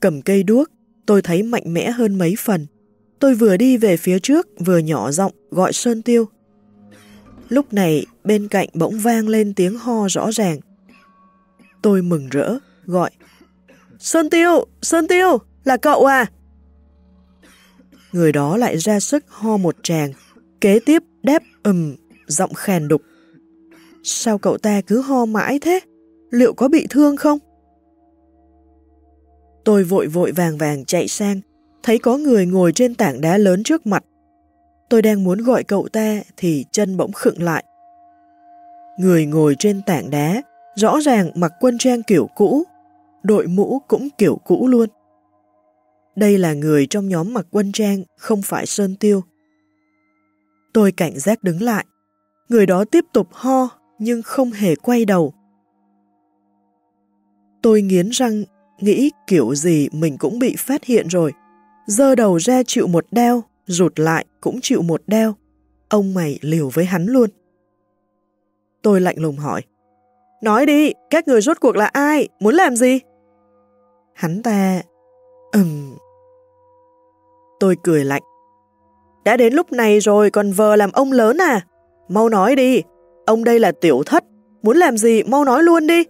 Cầm cây đuốc, tôi thấy mạnh mẽ hơn mấy phần. Tôi vừa đi về phía trước, vừa nhỏ giọng gọi Sơn Tiêu. Lúc này, bên cạnh bỗng vang lên tiếng ho rõ ràng. Tôi mừng rỡ, gọi. Sơn Tiêu! Sơn Tiêu! Là cậu à? Người đó lại ra sức ho một tràng, kế tiếp đáp ầm, giọng khèn đục. Sao cậu ta cứ ho mãi thế? Liệu có bị thương không? Tôi vội vội vàng vàng chạy sang, thấy có người ngồi trên tảng đá lớn trước mặt. Tôi đang muốn gọi cậu ta thì chân bỗng khựng lại. Người ngồi trên tảng đá, rõ ràng mặc quân trang kiểu cũ, đội mũ cũng kiểu cũ luôn. Đây là người trong nhóm mặc quân trang, không phải Sơn Tiêu. Tôi cảnh giác đứng lại. Người đó tiếp tục ho, nhưng không hề quay đầu. Tôi nghiến răng nghĩ kiểu gì mình cũng bị phát hiện rồi. Dơ đầu ra chịu một đeo, rụt lại cũng chịu một đeo. Ông mày liều với hắn luôn. Tôi lạnh lùng hỏi. Nói đi, các người rốt cuộc là ai? Muốn làm gì? Hắn ta... Ừm... Tôi cười lạnh. Đã đến lúc này rồi còn vờ làm ông lớn à? Mau nói đi, ông đây là tiểu thất, muốn làm gì mau nói luôn đi.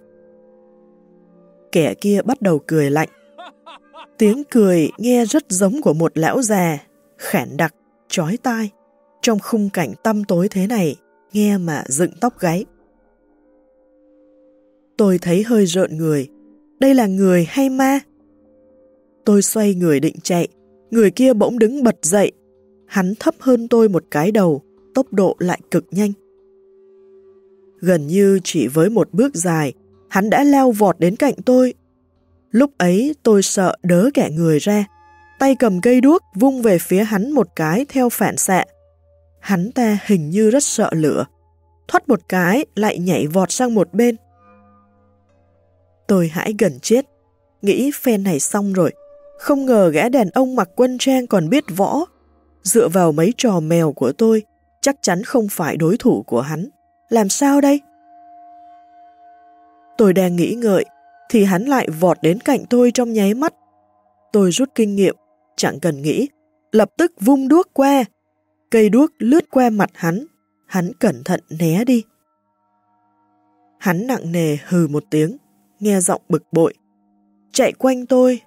Kẻ kia bắt đầu cười lạnh. Tiếng cười nghe rất giống của một lão già, khản đặc, chói tai. Trong khung cảnh tăm tối thế này, nghe mà dựng tóc gáy. Tôi thấy hơi rợn người. Đây là người hay ma? Tôi xoay người định chạy, người kia bỗng đứng bật dậy. Hắn thấp hơn tôi một cái đầu, tốc độ lại cực nhanh. Gần như chỉ với một bước dài, hắn đã leo vọt đến cạnh tôi. Lúc ấy tôi sợ đớ kẻ người ra, tay cầm cây đuốc vung về phía hắn một cái theo phản xạ. Hắn ta hình như rất sợ lửa, thoát một cái lại nhảy vọt sang một bên. Tôi hãi gần chết, nghĩ phen này xong rồi, không ngờ gã đàn ông mặc quân trang còn biết võ. Dựa vào mấy trò mèo của tôi, chắc chắn không phải đối thủ của hắn. Làm sao đây? Tôi đang nghĩ ngợi, thì hắn lại vọt đến cạnh tôi trong nháy mắt. Tôi rút kinh nghiệm, chẳng cần nghĩ, lập tức vung đuốc qua. Cây đuốc lướt qua mặt hắn, hắn cẩn thận né đi. Hắn nặng nề hừ một tiếng, nghe giọng bực bội. Chạy quanh tôi,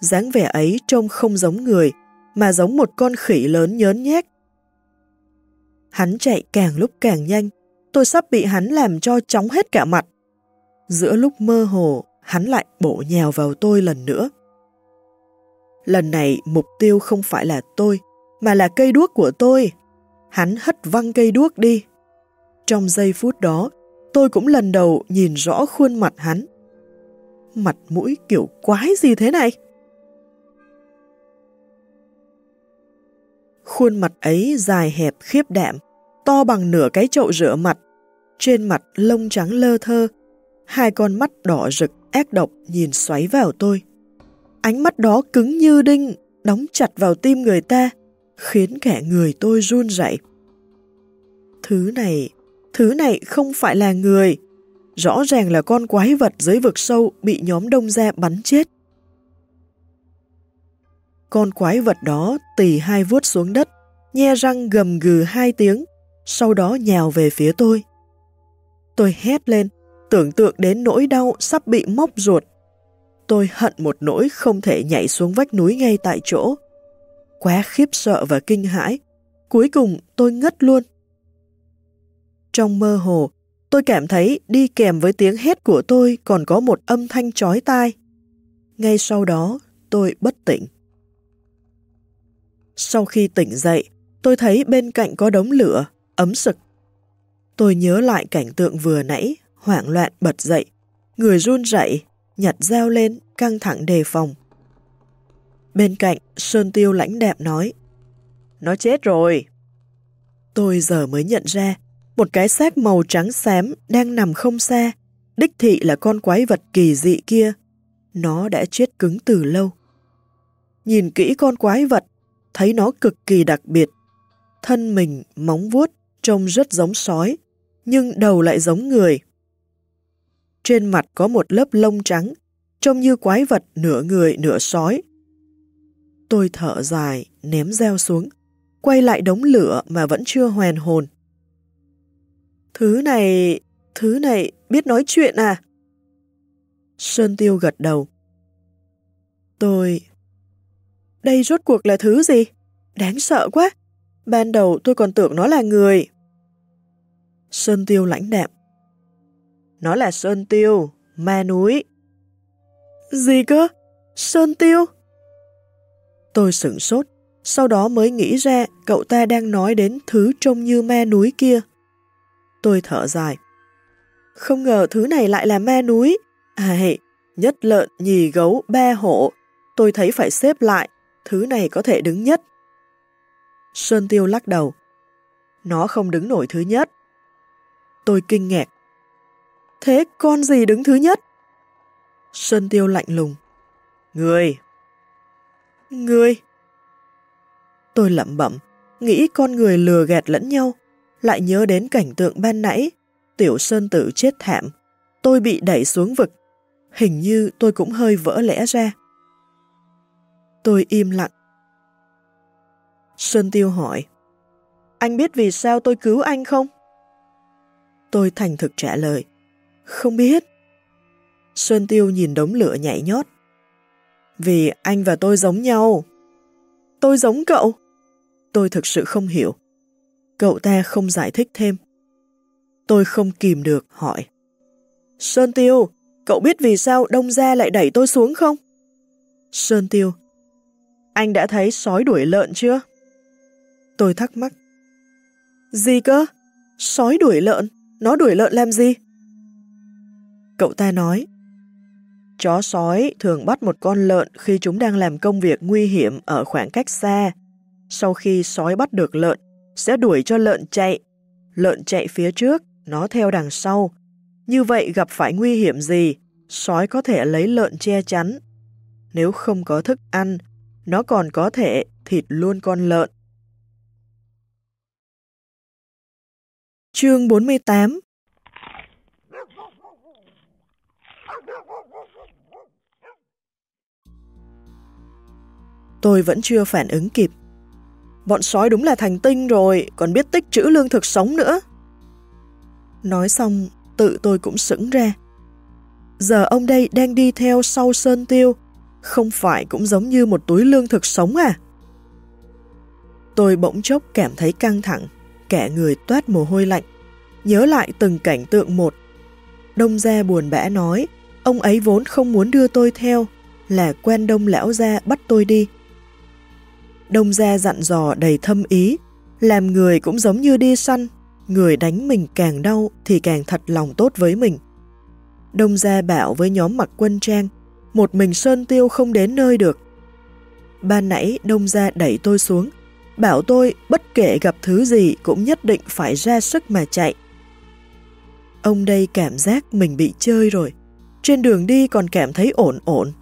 dáng vẻ ấy trông không giống người, mà giống một con khỉ lớn nhớn nhét. Hắn chạy càng lúc càng nhanh, tôi sắp bị hắn làm cho chóng hết cả mặt. Giữa lúc mơ hồ, hắn lại bổ nhào vào tôi lần nữa. Lần này mục tiêu không phải là tôi, mà là cây đuốc của tôi. Hắn hất văng cây đuốc đi. Trong giây phút đó, tôi cũng lần đầu nhìn rõ khuôn mặt hắn. Mặt mũi kiểu quái gì thế này? Khuôn mặt ấy dài hẹp khiếp đạm, to bằng nửa cái chậu rửa mặt. Trên mặt lông trắng lơ thơ, hai con mắt đỏ rực ác độc nhìn xoáy vào tôi. Ánh mắt đó cứng như đinh, đóng chặt vào tim người ta, khiến cả người tôi run rẩy. Thứ này, thứ này không phải là người. Rõ ràng là con quái vật dưới vực sâu bị nhóm đông gia bắn chết. Con quái vật đó tì hai vuốt xuống đất, nhe răng gầm gừ hai tiếng, sau đó nhào về phía tôi. Tôi hét lên, tưởng tượng đến nỗi đau sắp bị móc ruột. Tôi hận một nỗi không thể nhảy xuống vách núi ngay tại chỗ. Quá khiếp sợ và kinh hãi, cuối cùng tôi ngất luôn. Trong mơ hồ, tôi cảm thấy đi kèm với tiếng hét của tôi còn có một âm thanh chói tai. Ngay sau đó, tôi bất tỉnh. Sau khi tỉnh dậy, tôi thấy bên cạnh có đống lửa, ấm sực. Tôi nhớ lại cảnh tượng vừa nãy, hoảng loạn bật dậy, người run rẩy, nhặt dao lên, căng thẳng đề phòng. Bên cạnh, Sơn Tiêu lãnh đạm nói, Nó chết rồi. Tôi giờ mới nhận ra, một cái xác màu trắng xám đang nằm không xa, đích thị là con quái vật kỳ dị kia. Nó đã chết cứng từ lâu. Nhìn kỹ con quái vật, thấy nó cực kỳ đặc biệt. Thân mình, móng vuốt, trông rất giống sói, nhưng đầu lại giống người. Trên mặt có một lớp lông trắng, trông như quái vật nửa người nửa sói. Tôi thở dài, ném dao xuống, quay lại đống lửa mà vẫn chưa hoàn hồn. Thứ này, thứ này biết nói chuyện à? Sơn Tiêu gật đầu. Tôi... Đây rốt cuộc là thứ gì? Đáng sợ quá. Ban đầu tôi còn tưởng nó là người. Sơn Tiêu lãnh đạm. Nó là Sơn Tiêu, ma núi. Gì cơ? Sơn Tiêu? Tôi sửng sốt, sau đó mới nghĩ ra cậu ta đang nói đến thứ trông như ma núi kia. Tôi thở dài. Không ngờ thứ này lại là ma núi. À, nhất lợn, nhì gấu, ba hổ. Tôi thấy phải xếp lại, thứ này có thể đứng nhất. Sơn Tiêu lắc đầu. Nó không đứng nổi thứ nhất. Tôi kinh ngạc. Thế con gì đứng thứ nhất? Sơn Tiêu lạnh lùng. Người. Người. Tôi lẩm bẩm, nghĩ con người lừa gạt lẫn nhau, lại nhớ đến cảnh tượng ban nãy, tiểu sơn tử chết thảm, tôi bị đẩy xuống vực, hình như tôi cũng hơi vỡ lẽ ra. Tôi im lặng. Sơn Tiêu hỏi, anh biết vì sao tôi cứu anh không? Tôi thành thực trả lời, không biết. Sơn Tiêu nhìn đống lửa nhảy nhót. Vì anh và tôi giống nhau. Tôi giống cậu. Tôi thực sự không hiểu. Cậu ta không giải thích thêm. Tôi không kìm được hỏi. Sơn Tiêu, cậu biết vì sao Đông Gia lại đẩy tôi xuống không? Sơn Tiêu, anh đã thấy sói đuổi lợn chưa? Tôi thắc mắc. Gì cơ? Sói đuổi lợn? Nó đuổi lợn làm gì? Cậu ta nói, Chó sói thường bắt một con lợn khi chúng đang làm công việc nguy hiểm ở khoảng cách xa. Sau khi sói bắt được lợn, sẽ đuổi cho lợn chạy. Lợn chạy phía trước, nó theo đằng sau. Như vậy gặp phải nguy hiểm gì, sói có thể lấy lợn che chắn. Nếu không có thức ăn, nó còn có thể thịt luôn con lợn. Chương 48 Tôi vẫn chưa phản ứng kịp. Bọn sói đúng là thành tinh rồi, còn biết tích trữ lương thực sống nữa. Nói xong, tự tôi cũng sững ra. Giờ ông đây đang đi theo sau sơn tiêu, không phải cũng giống như một túi lương thực sống à? Tôi bỗng chốc cảm thấy căng thẳng, cả người toát mồ hôi lạnh, nhớ lại từng cảnh tượng một. Đông gia buồn bã nói, ông ấy vốn không muốn đưa tôi theo, là quen đông lão gia bắt tôi đi, Đông gia dặn dò đầy thâm ý, làm người cũng giống như đi săn, người đánh mình càng đau thì càng thật lòng tốt với mình. Đông gia bảo với nhóm mặc quân trang, một mình Sơn Tiêu không đến nơi được. Ban nãy Đông gia đẩy tôi xuống, bảo tôi bất kể gặp thứ gì cũng nhất định phải ra sức mà chạy. Ông đây cảm giác mình bị chơi rồi, trên đường đi còn cảm thấy ổn ổn,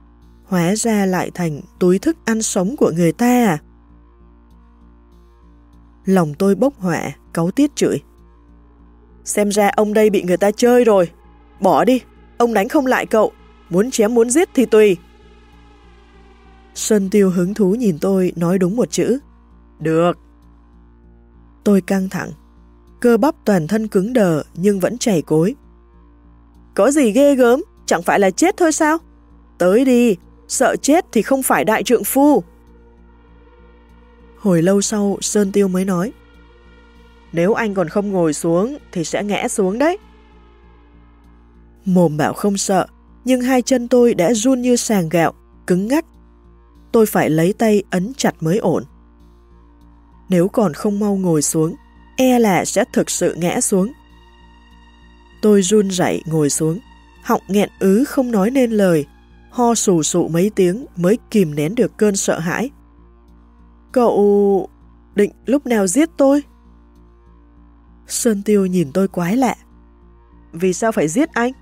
hóa ra lại thành túi thức ăn sống của người ta à. Lòng tôi bốc họa, cáu tiết chửi. Xem ra ông đây bị người ta chơi rồi. Bỏ đi, ông đánh không lại cậu. Muốn chém muốn giết thì tùy. Sơn Tiêu hứng thú nhìn tôi nói đúng một chữ. Được. Tôi căng thẳng. Cơ bắp toàn thân cứng đờ nhưng vẫn chảy cối. Có gì ghê gớm, chẳng phải là chết thôi sao? Tới đi, sợ chết thì không phải đại trượng phu. Hồi lâu sau, Sơn Tiêu mới nói. Nếu anh còn không ngồi xuống thì sẽ ngã xuống đấy. Mồm bảo không sợ, nhưng hai chân tôi đã run như sàng gạo, cứng ngắc. Tôi phải lấy tay ấn chặt mới ổn. Nếu còn không mau ngồi xuống, e là sẽ thực sự ngã xuống. Tôi run rẩy ngồi xuống, họng nghẹn ứ không nói nên lời, ho sù sụ mấy tiếng mới kìm nén được cơn sợ hãi. Cậu định lúc nào giết tôi? Sơn Tiêu nhìn tôi quái lạ. Vì sao phải giết anh?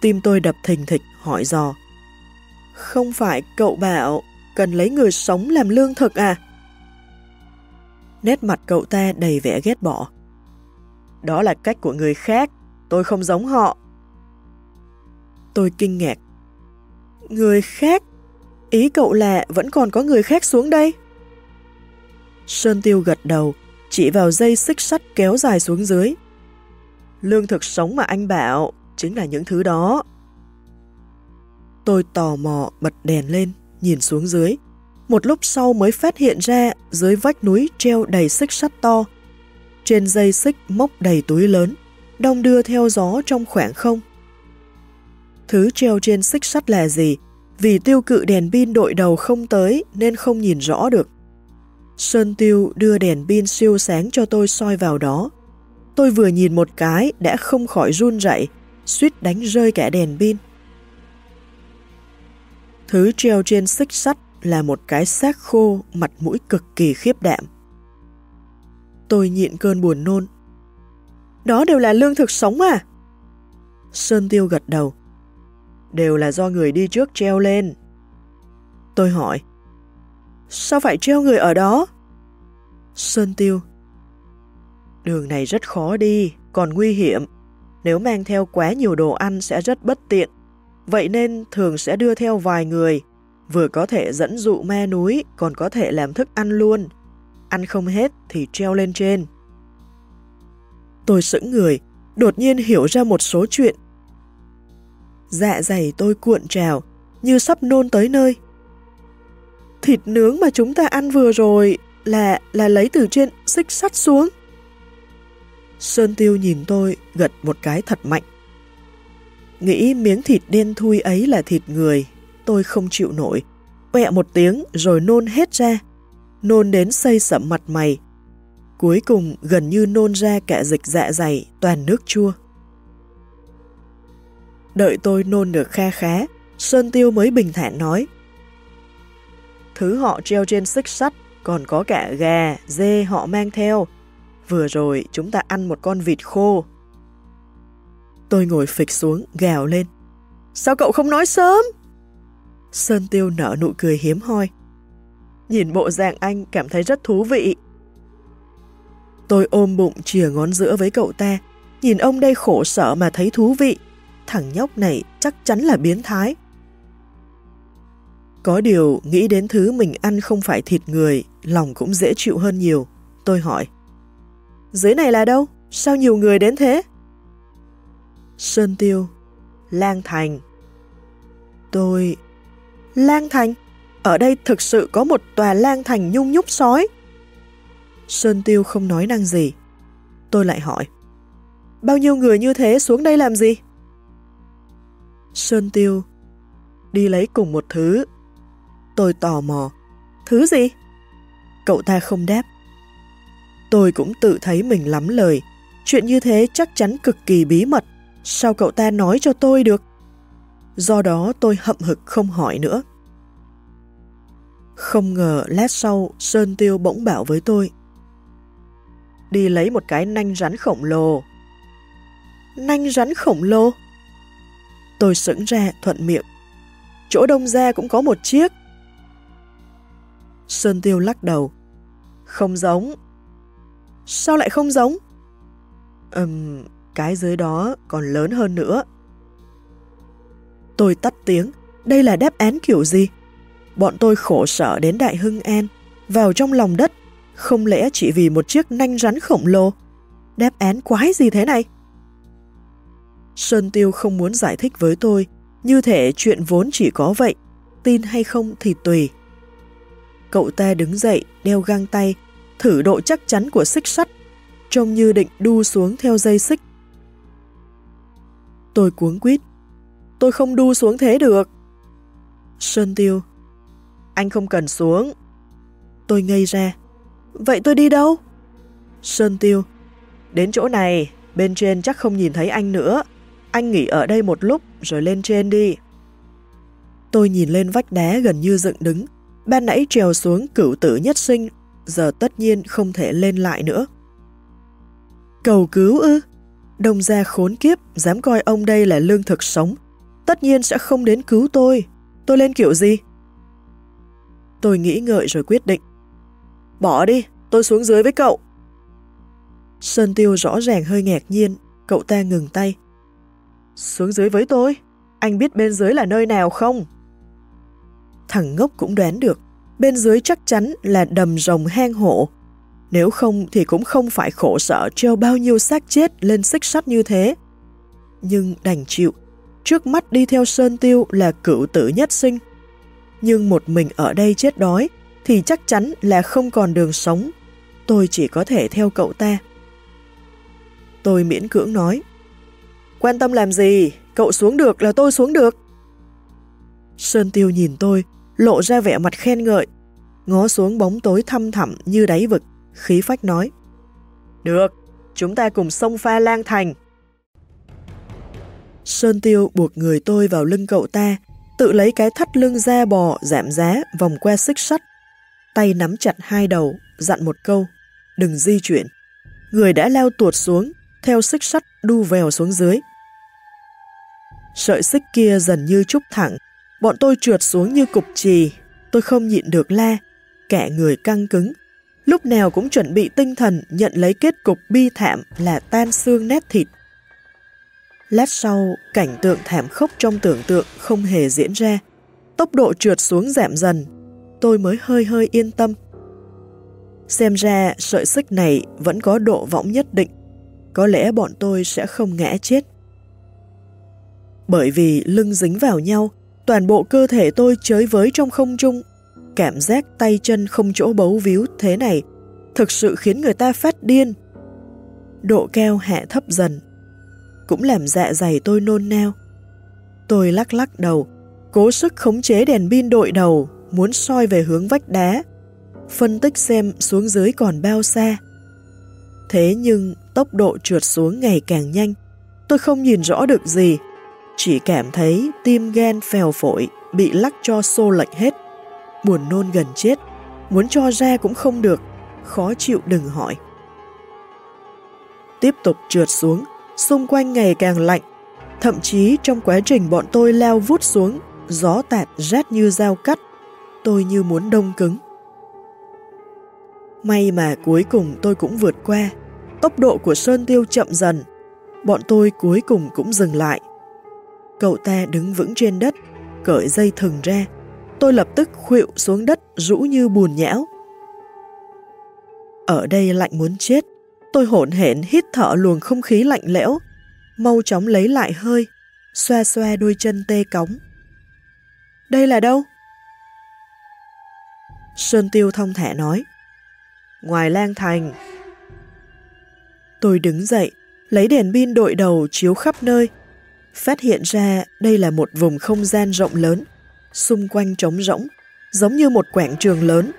Tim tôi đập thình thịch, hỏi dò. Không phải cậu bảo cần lấy người sống làm lương thực à? Nét mặt cậu ta đầy vẻ ghét bỏ. Đó là cách của người khác, tôi không giống họ. Tôi kinh ngạc. Người khác? Ý cậu là vẫn còn có người khác xuống đây? Sơn Tiêu gật đầu, chỉ vào dây xích sắt kéo dài xuống dưới. Lương thực sống mà anh bảo chính là những thứ đó. Tôi tò mò bật đèn lên, nhìn xuống dưới. Một lúc sau mới phát hiện ra dưới vách núi treo đầy xích sắt to. Trên dây xích móc đầy túi lớn, đông đưa theo gió trong khoảng không. Thứ treo trên xích sắt là gì? Vì tiêu cự đèn pin đội đầu không tới nên không nhìn rõ được. Sơn Tiêu đưa đèn pin siêu sáng cho tôi soi vào đó. Tôi vừa nhìn một cái đã không khỏi run rẩy, suýt đánh rơi cả đèn pin. Thứ treo trên xích sắt là một cái xác khô, mặt mũi cực kỳ khiếp đạm. Tôi nhịn cơn buồn nôn. Đó đều là lương thực sống à? Sơn Tiêu gật đầu. Đều là do người đi trước treo lên. Tôi hỏi. Sao phải treo người ở đó? Sơn Tiêu Đường này rất khó đi, còn nguy hiểm. Nếu mang theo quá nhiều đồ ăn sẽ rất bất tiện. Vậy nên thường sẽ đưa theo vài người, vừa có thể dẫn dụ me núi, còn có thể làm thức ăn luôn. Ăn không hết thì treo lên trên. Tôi sững người, đột nhiên hiểu ra một số chuyện. Dạ dày tôi cuộn trào, như sắp nôn tới nơi. Thịt nướng mà chúng ta ăn vừa rồi là là lấy từ trên xích sắt xuống. Sơn Tiêu nhìn tôi gật một cái thật mạnh. Nghĩ miếng thịt đen thui ấy là thịt người, tôi không chịu nổi. Quẹ một tiếng rồi nôn hết ra, nôn đến xây sẩm mặt mày. Cuối cùng gần như nôn ra cả dịch dạ dày toàn nước chua. Đợi tôi nôn được kha khá, Sơn Tiêu mới bình thản nói. Thứ họ treo trên xích sắt còn có cả gà, dê họ mang theo. Vừa rồi chúng ta ăn một con vịt khô. Tôi ngồi phịch xuống, gào lên. Sao cậu không nói sớm? Sơn Tiêu nở nụ cười hiếm hoi. Nhìn bộ dạng anh cảm thấy rất thú vị. Tôi ôm bụng chìa ngón giữa với cậu ta, nhìn ông đây khổ sở mà thấy thú vị. Thằng nhóc này chắc chắn là biến thái. Có điều nghĩ đến thứ mình ăn không phải thịt người, lòng cũng dễ chịu hơn nhiều. Tôi hỏi. Dưới này là đâu? Sao nhiều người đến thế? Sơn Tiêu. Lang Thành. Tôi... Lang Thành? Ở đây thực sự có một tòa lang thành nhung nhúc sói. Sơn Tiêu không nói năng gì. Tôi lại hỏi. Bao nhiêu người như thế xuống đây làm gì? Sơn Tiêu. Đi lấy cùng một thứ Tôi tò mò, Thứ gì? Cậu ta không đáp. Tôi cũng tự thấy mình lắm lời. Chuyện như thế chắc chắn cực kỳ bí mật. Sao cậu ta nói cho tôi được? Do đó tôi hậm hực không hỏi nữa. Không ngờ lát sau Sơn Tiêu bỗng bảo với tôi. Đi lấy một cái nanh rắn khổng lồ. Nanh rắn khổng lồ? Tôi sững ra thuận miệng. Chỗ đông ra cũng có một chiếc. Sơn Tiêu lắc đầu. Không giống. Sao lại không giống? Ừm, cái dưới đó còn lớn hơn nữa. Tôi tắt tiếng. Đây là đáp án kiểu gì? Bọn tôi khổ sở đến Đại Hưng An, vào trong lòng đất, không lẽ chỉ vì một chiếc nanh rắn khổng lồ? Đáp án quái gì thế này? Sơn Tiêu không muốn giải thích với tôi, như thể chuyện vốn chỉ có vậy, tin hay không thì tùy. Cậu ta đứng dậy, đeo găng tay, thử độ chắc chắn của xích sắt, trông như định đu xuống theo dây xích. Tôi cuống quýt. Tôi không đu xuống thế được. Sơn Tiêu. Anh không cần xuống. Tôi ngây ra. Vậy tôi đi đâu? Sơn Tiêu. Đến chỗ này, bên trên chắc không nhìn thấy anh nữa. Anh nghỉ ở đây một lúc rồi lên trên đi. Tôi nhìn lên vách đá gần như dựng đứng. Ban nãy trèo xuống cửu tử nhất sinh, giờ tất nhiên không thể lên lại nữa. Cầu cứu ư? Đông gia khốn kiếp, dám coi ông đây là lương thực sống. Tất nhiên sẽ không đến cứu tôi. Tôi lên kiểu gì? Tôi nghĩ ngợi rồi quyết định. Bỏ đi, tôi xuống dưới với cậu. Sơn Tiêu rõ ràng hơi ngạc nhiên, cậu ta ngừng tay. Xuống dưới với tôi, anh biết bên dưới là nơi nào không? Thằng ngốc cũng đoán được, bên dưới chắc chắn là đầm rồng hang hộ. Nếu không thì cũng không phải khổ sở treo bao nhiêu xác chết lên xích sắt như thế. Nhưng đành chịu, trước mắt đi theo Sơn Tiêu là cựu tử nhất sinh. Nhưng một mình ở đây chết đói thì chắc chắn là không còn đường sống. Tôi chỉ có thể theo cậu ta. Tôi miễn cưỡng nói. Quan tâm làm gì? Cậu xuống được là tôi xuống được. Sơn Tiêu nhìn tôi, lộ ra vẻ mặt khen ngợi, ngó xuống bóng tối thăm thẳm như đáy vực, khí phách nói. Được, chúng ta cùng sông pha lang thành. Sơn Tiêu buộc người tôi vào lưng cậu ta, tự lấy cái thắt lưng da bò giảm giá vòng qua xích sắt, tay nắm chặt hai đầu, dặn một câu, đừng di chuyển. Người đã leo tuột xuống, theo xích sắt đu vèo xuống dưới. Sợi xích kia dần như trúc thẳng, bọn tôi trượt xuống như cục trì, tôi không nhịn được la, kẻ người căng cứng, lúc nào cũng chuẩn bị tinh thần nhận lấy kết cục bi thảm là tan xương nét thịt. Lát sau, cảnh tượng thảm khốc trong tưởng tượng không hề diễn ra, tốc độ trượt xuống giảm dần, tôi mới hơi hơi yên tâm. Xem ra sợi xích này vẫn có độ võng nhất định, có lẽ bọn tôi sẽ không ngã chết. Bởi vì lưng dính vào nhau, toàn bộ cơ thể tôi chới với trong không trung. Cảm giác tay chân không chỗ bấu víu thế này thực sự khiến người ta phát điên. Độ keo hạ thấp dần, cũng làm dạ dày tôi nôn nao. Tôi lắc lắc đầu, cố sức khống chế đèn pin đội đầu, muốn soi về hướng vách đá, phân tích xem xuống dưới còn bao xa. Thế nhưng tốc độ trượt xuống ngày càng nhanh, tôi không nhìn rõ được gì, chỉ cảm thấy tim gan phèo phổi bị lắc cho xô lệch hết. Buồn nôn gần chết, muốn cho ra cũng không được, khó chịu đừng hỏi. Tiếp tục trượt xuống, xung quanh ngày càng lạnh, thậm chí trong quá trình bọn tôi leo vút xuống, gió tạt rát như dao cắt, tôi như muốn đông cứng. May mà cuối cùng tôi cũng vượt qua, tốc độ của Sơn Tiêu chậm dần, bọn tôi cuối cùng cũng dừng lại, Cậu ta đứng vững trên đất, cởi dây thừng ra. Tôi lập tức khuỵu xuống đất rũ như bùn nhão. Ở đây lạnh muốn chết. Tôi hổn hển hít thở luồng không khí lạnh lẽo, mau chóng lấy lại hơi, xoa xoa đôi chân tê cống. Đây là đâu? Sơn Tiêu thông thả nói. Ngoài lang thành. Tôi đứng dậy, lấy đèn pin đội đầu chiếu khắp nơi, phát hiện ra đây là một vùng không gian rộng lớn, xung quanh trống rỗng, giống như một quảng trường lớn.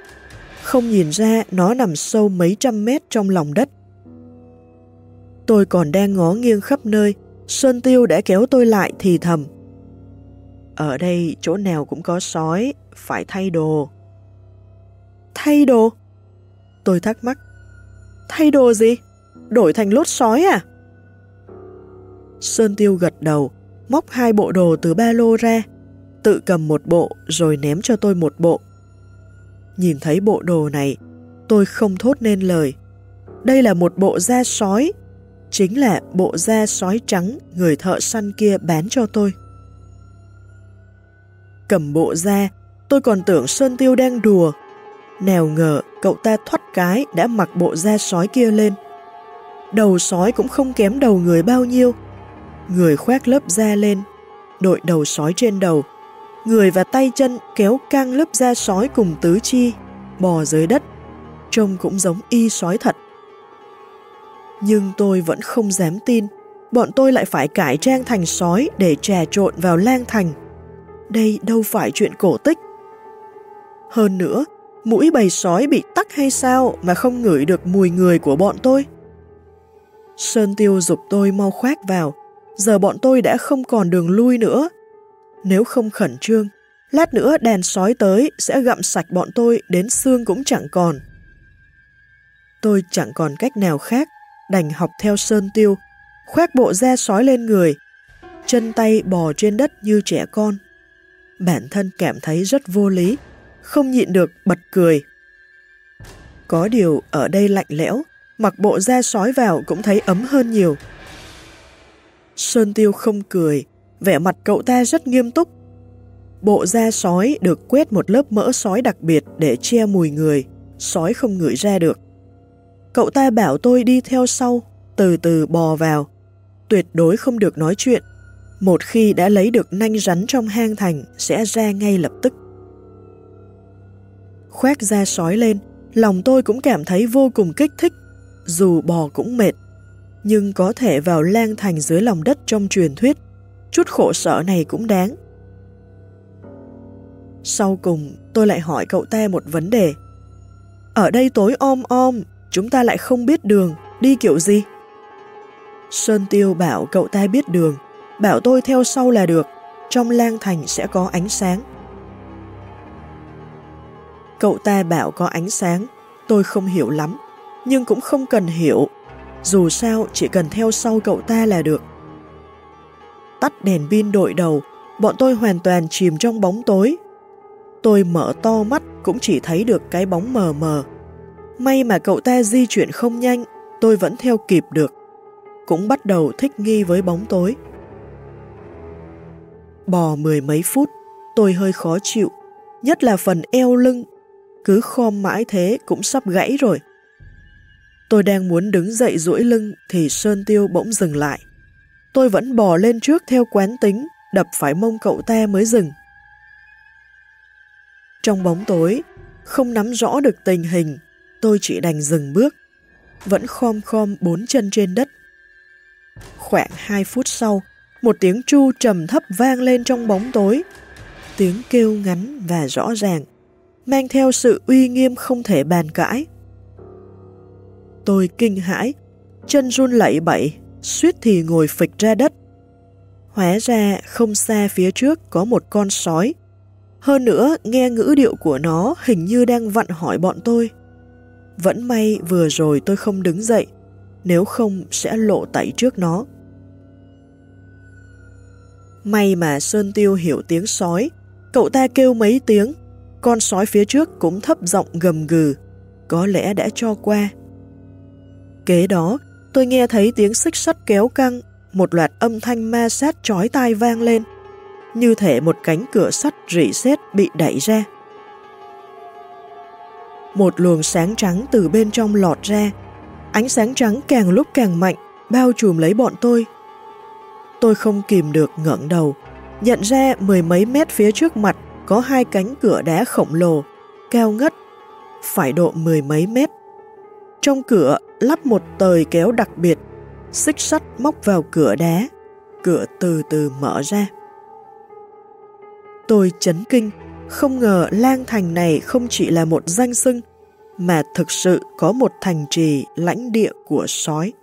Không nhìn ra nó nằm sâu mấy trăm mét trong lòng đất. Tôi còn đang ngó nghiêng khắp nơi, Sơn Tiêu đã kéo tôi lại thì thầm. Ở đây chỗ nào cũng có sói, phải thay đồ. Thay đồ? Tôi thắc mắc. Thay đồ gì? Đổi thành lốt sói à? Sơn Tiêu gật đầu, móc hai bộ đồ từ ba lô ra, tự cầm một bộ rồi ném cho tôi một bộ. Nhìn thấy bộ đồ này, tôi không thốt nên lời. Đây là một bộ da sói, chính là bộ da sói trắng người thợ săn kia bán cho tôi. Cầm bộ da, tôi còn tưởng Sơn Tiêu đang đùa. Nào ngờ cậu ta thoát cái đã mặc bộ da sói kia lên. Đầu sói cũng không kém đầu người bao nhiêu. Người khoác lớp da lên, đội đầu sói trên đầu. Người và tay chân kéo căng lớp da sói cùng tứ chi, bò dưới đất. Trông cũng giống y sói thật. Nhưng tôi vẫn không dám tin, bọn tôi lại phải cải trang thành sói để trà trộn vào lang thành. Đây đâu phải chuyện cổ tích. Hơn nữa, mũi bầy sói bị tắc hay sao mà không ngửi được mùi người của bọn tôi? Sơn Tiêu dục tôi mau khoác vào, giờ bọn tôi đã không còn đường lui nữa. Nếu không khẩn trương, lát nữa đèn sói tới sẽ gặm sạch bọn tôi đến xương cũng chẳng còn. Tôi chẳng còn cách nào khác, đành học theo Sơn Tiêu, khoác bộ da sói lên người, chân tay bò trên đất như trẻ con. Bản thân cảm thấy rất vô lý, không nhịn được bật cười. Có điều ở đây lạnh lẽo, mặc bộ da sói vào cũng thấy ấm hơn nhiều. Sơn Tiêu không cười, vẻ mặt cậu ta rất nghiêm túc. Bộ da sói được quét một lớp mỡ sói đặc biệt để che mùi người, sói không ngửi ra được. Cậu ta bảo tôi đi theo sau, từ từ bò vào. Tuyệt đối không được nói chuyện. Một khi đã lấy được nanh rắn trong hang thành sẽ ra ngay lập tức. Khoác da sói lên, lòng tôi cũng cảm thấy vô cùng kích thích, dù bò cũng mệt. Nhưng có thể vào lang thành dưới lòng đất trong truyền thuyết, chút khổ sở này cũng đáng. Sau cùng, tôi lại hỏi cậu ta một vấn đề. Ở đây tối om om, chúng ta lại không biết đường, đi kiểu gì? Sơn Tiêu bảo cậu ta biết đường, bảo tôi theo sau là được, trong lang thành sẽ có ánh sáng. Cậu ta bảo có ánh sáng, tôi không hiểu lắm, nhưng cũng không cần hiểu, dù sao chỉ cần theo sau cậu ta là được. Tắt đèn pin đội đầu, bọn tôi hoàn toàn chìm trong bóng tối. Tôi mở to mắt cũng chỉ thấy được cái bóng mờ mờ. May mà cậu ta di chuyển không nhanh, tôi vẫn theo kịp được. Cũng bắt đầu thích nghi với bóng tối. Bò mười mấy phút, tôi hơi khó chịu, nhất là phần eo lưng. Cứ khom mãi thế cũng sắp gãy rồi. Tôi đang muốn đứng dậy duỗi lưng thì Sơn Tiêu bỗng dừng lại. Tôi vẫn bò lên trước theo quán tính, đập phải mông cậu ta mới dừng. Trong bóng tối, không nắm rõ được tình hình, tôi chỉ đành dừng bước, vẫn khom khom bốn chân trên đất. Khoảng hai phút sau, một tiếng chu trầm thấp vang lên trong bóng tối. Tiếng kêu ngắn và rõ ràng, mang theo sự uy nghiêm không thể bàn cãi. Tôi kinh hãi, chân run lẩy bẩy, suýt thì ngồi phịch ra đất. Hóa ra không xa phía trước có một con sói. Hơn nữa, nghe ngữ điệu của nó hình như đang vặn hỏi bọn tôi. Vẫn may vừa rồi tôi không đứng dậy, nếu không sẽ lộ tẩy trước nó. May mà Sơn Tiêu hiểu tiếng sói, cậu ta kêu mấy tiếng, con sói phía trước cũng thấp giọng gầm gừ, có lẽ đã cho qua. Kế đó, tôi nghe thấy tiếng xích sắt kéo căng, một loạt âm thanh ma sát chói tai vang lên, như thể một cánh cửa sắt rỉ sét bị đẩy ra. Một luồng sáng trắng từ bên trong lọt ra, ánh sáng trắng càng lúc càng mạnh, bao trùm lấy bọn tôi. Tôi không kìm được ngẩng đầu, nhận ra mười mấy mét phía trước mặt có hai cánh cửa đá khổng lồ, cao ngất, phải độ mười mấy mét. Trong cửa lắp một tời kéo đặc biệt, xích sắt móc vào cửa đá, cửa từ từ mở ra. Tôi chấn kinh, Không ngờ lang thành này không chỉ là một danh xưng, mà thực sự có một thành trì lãnh địa của sói.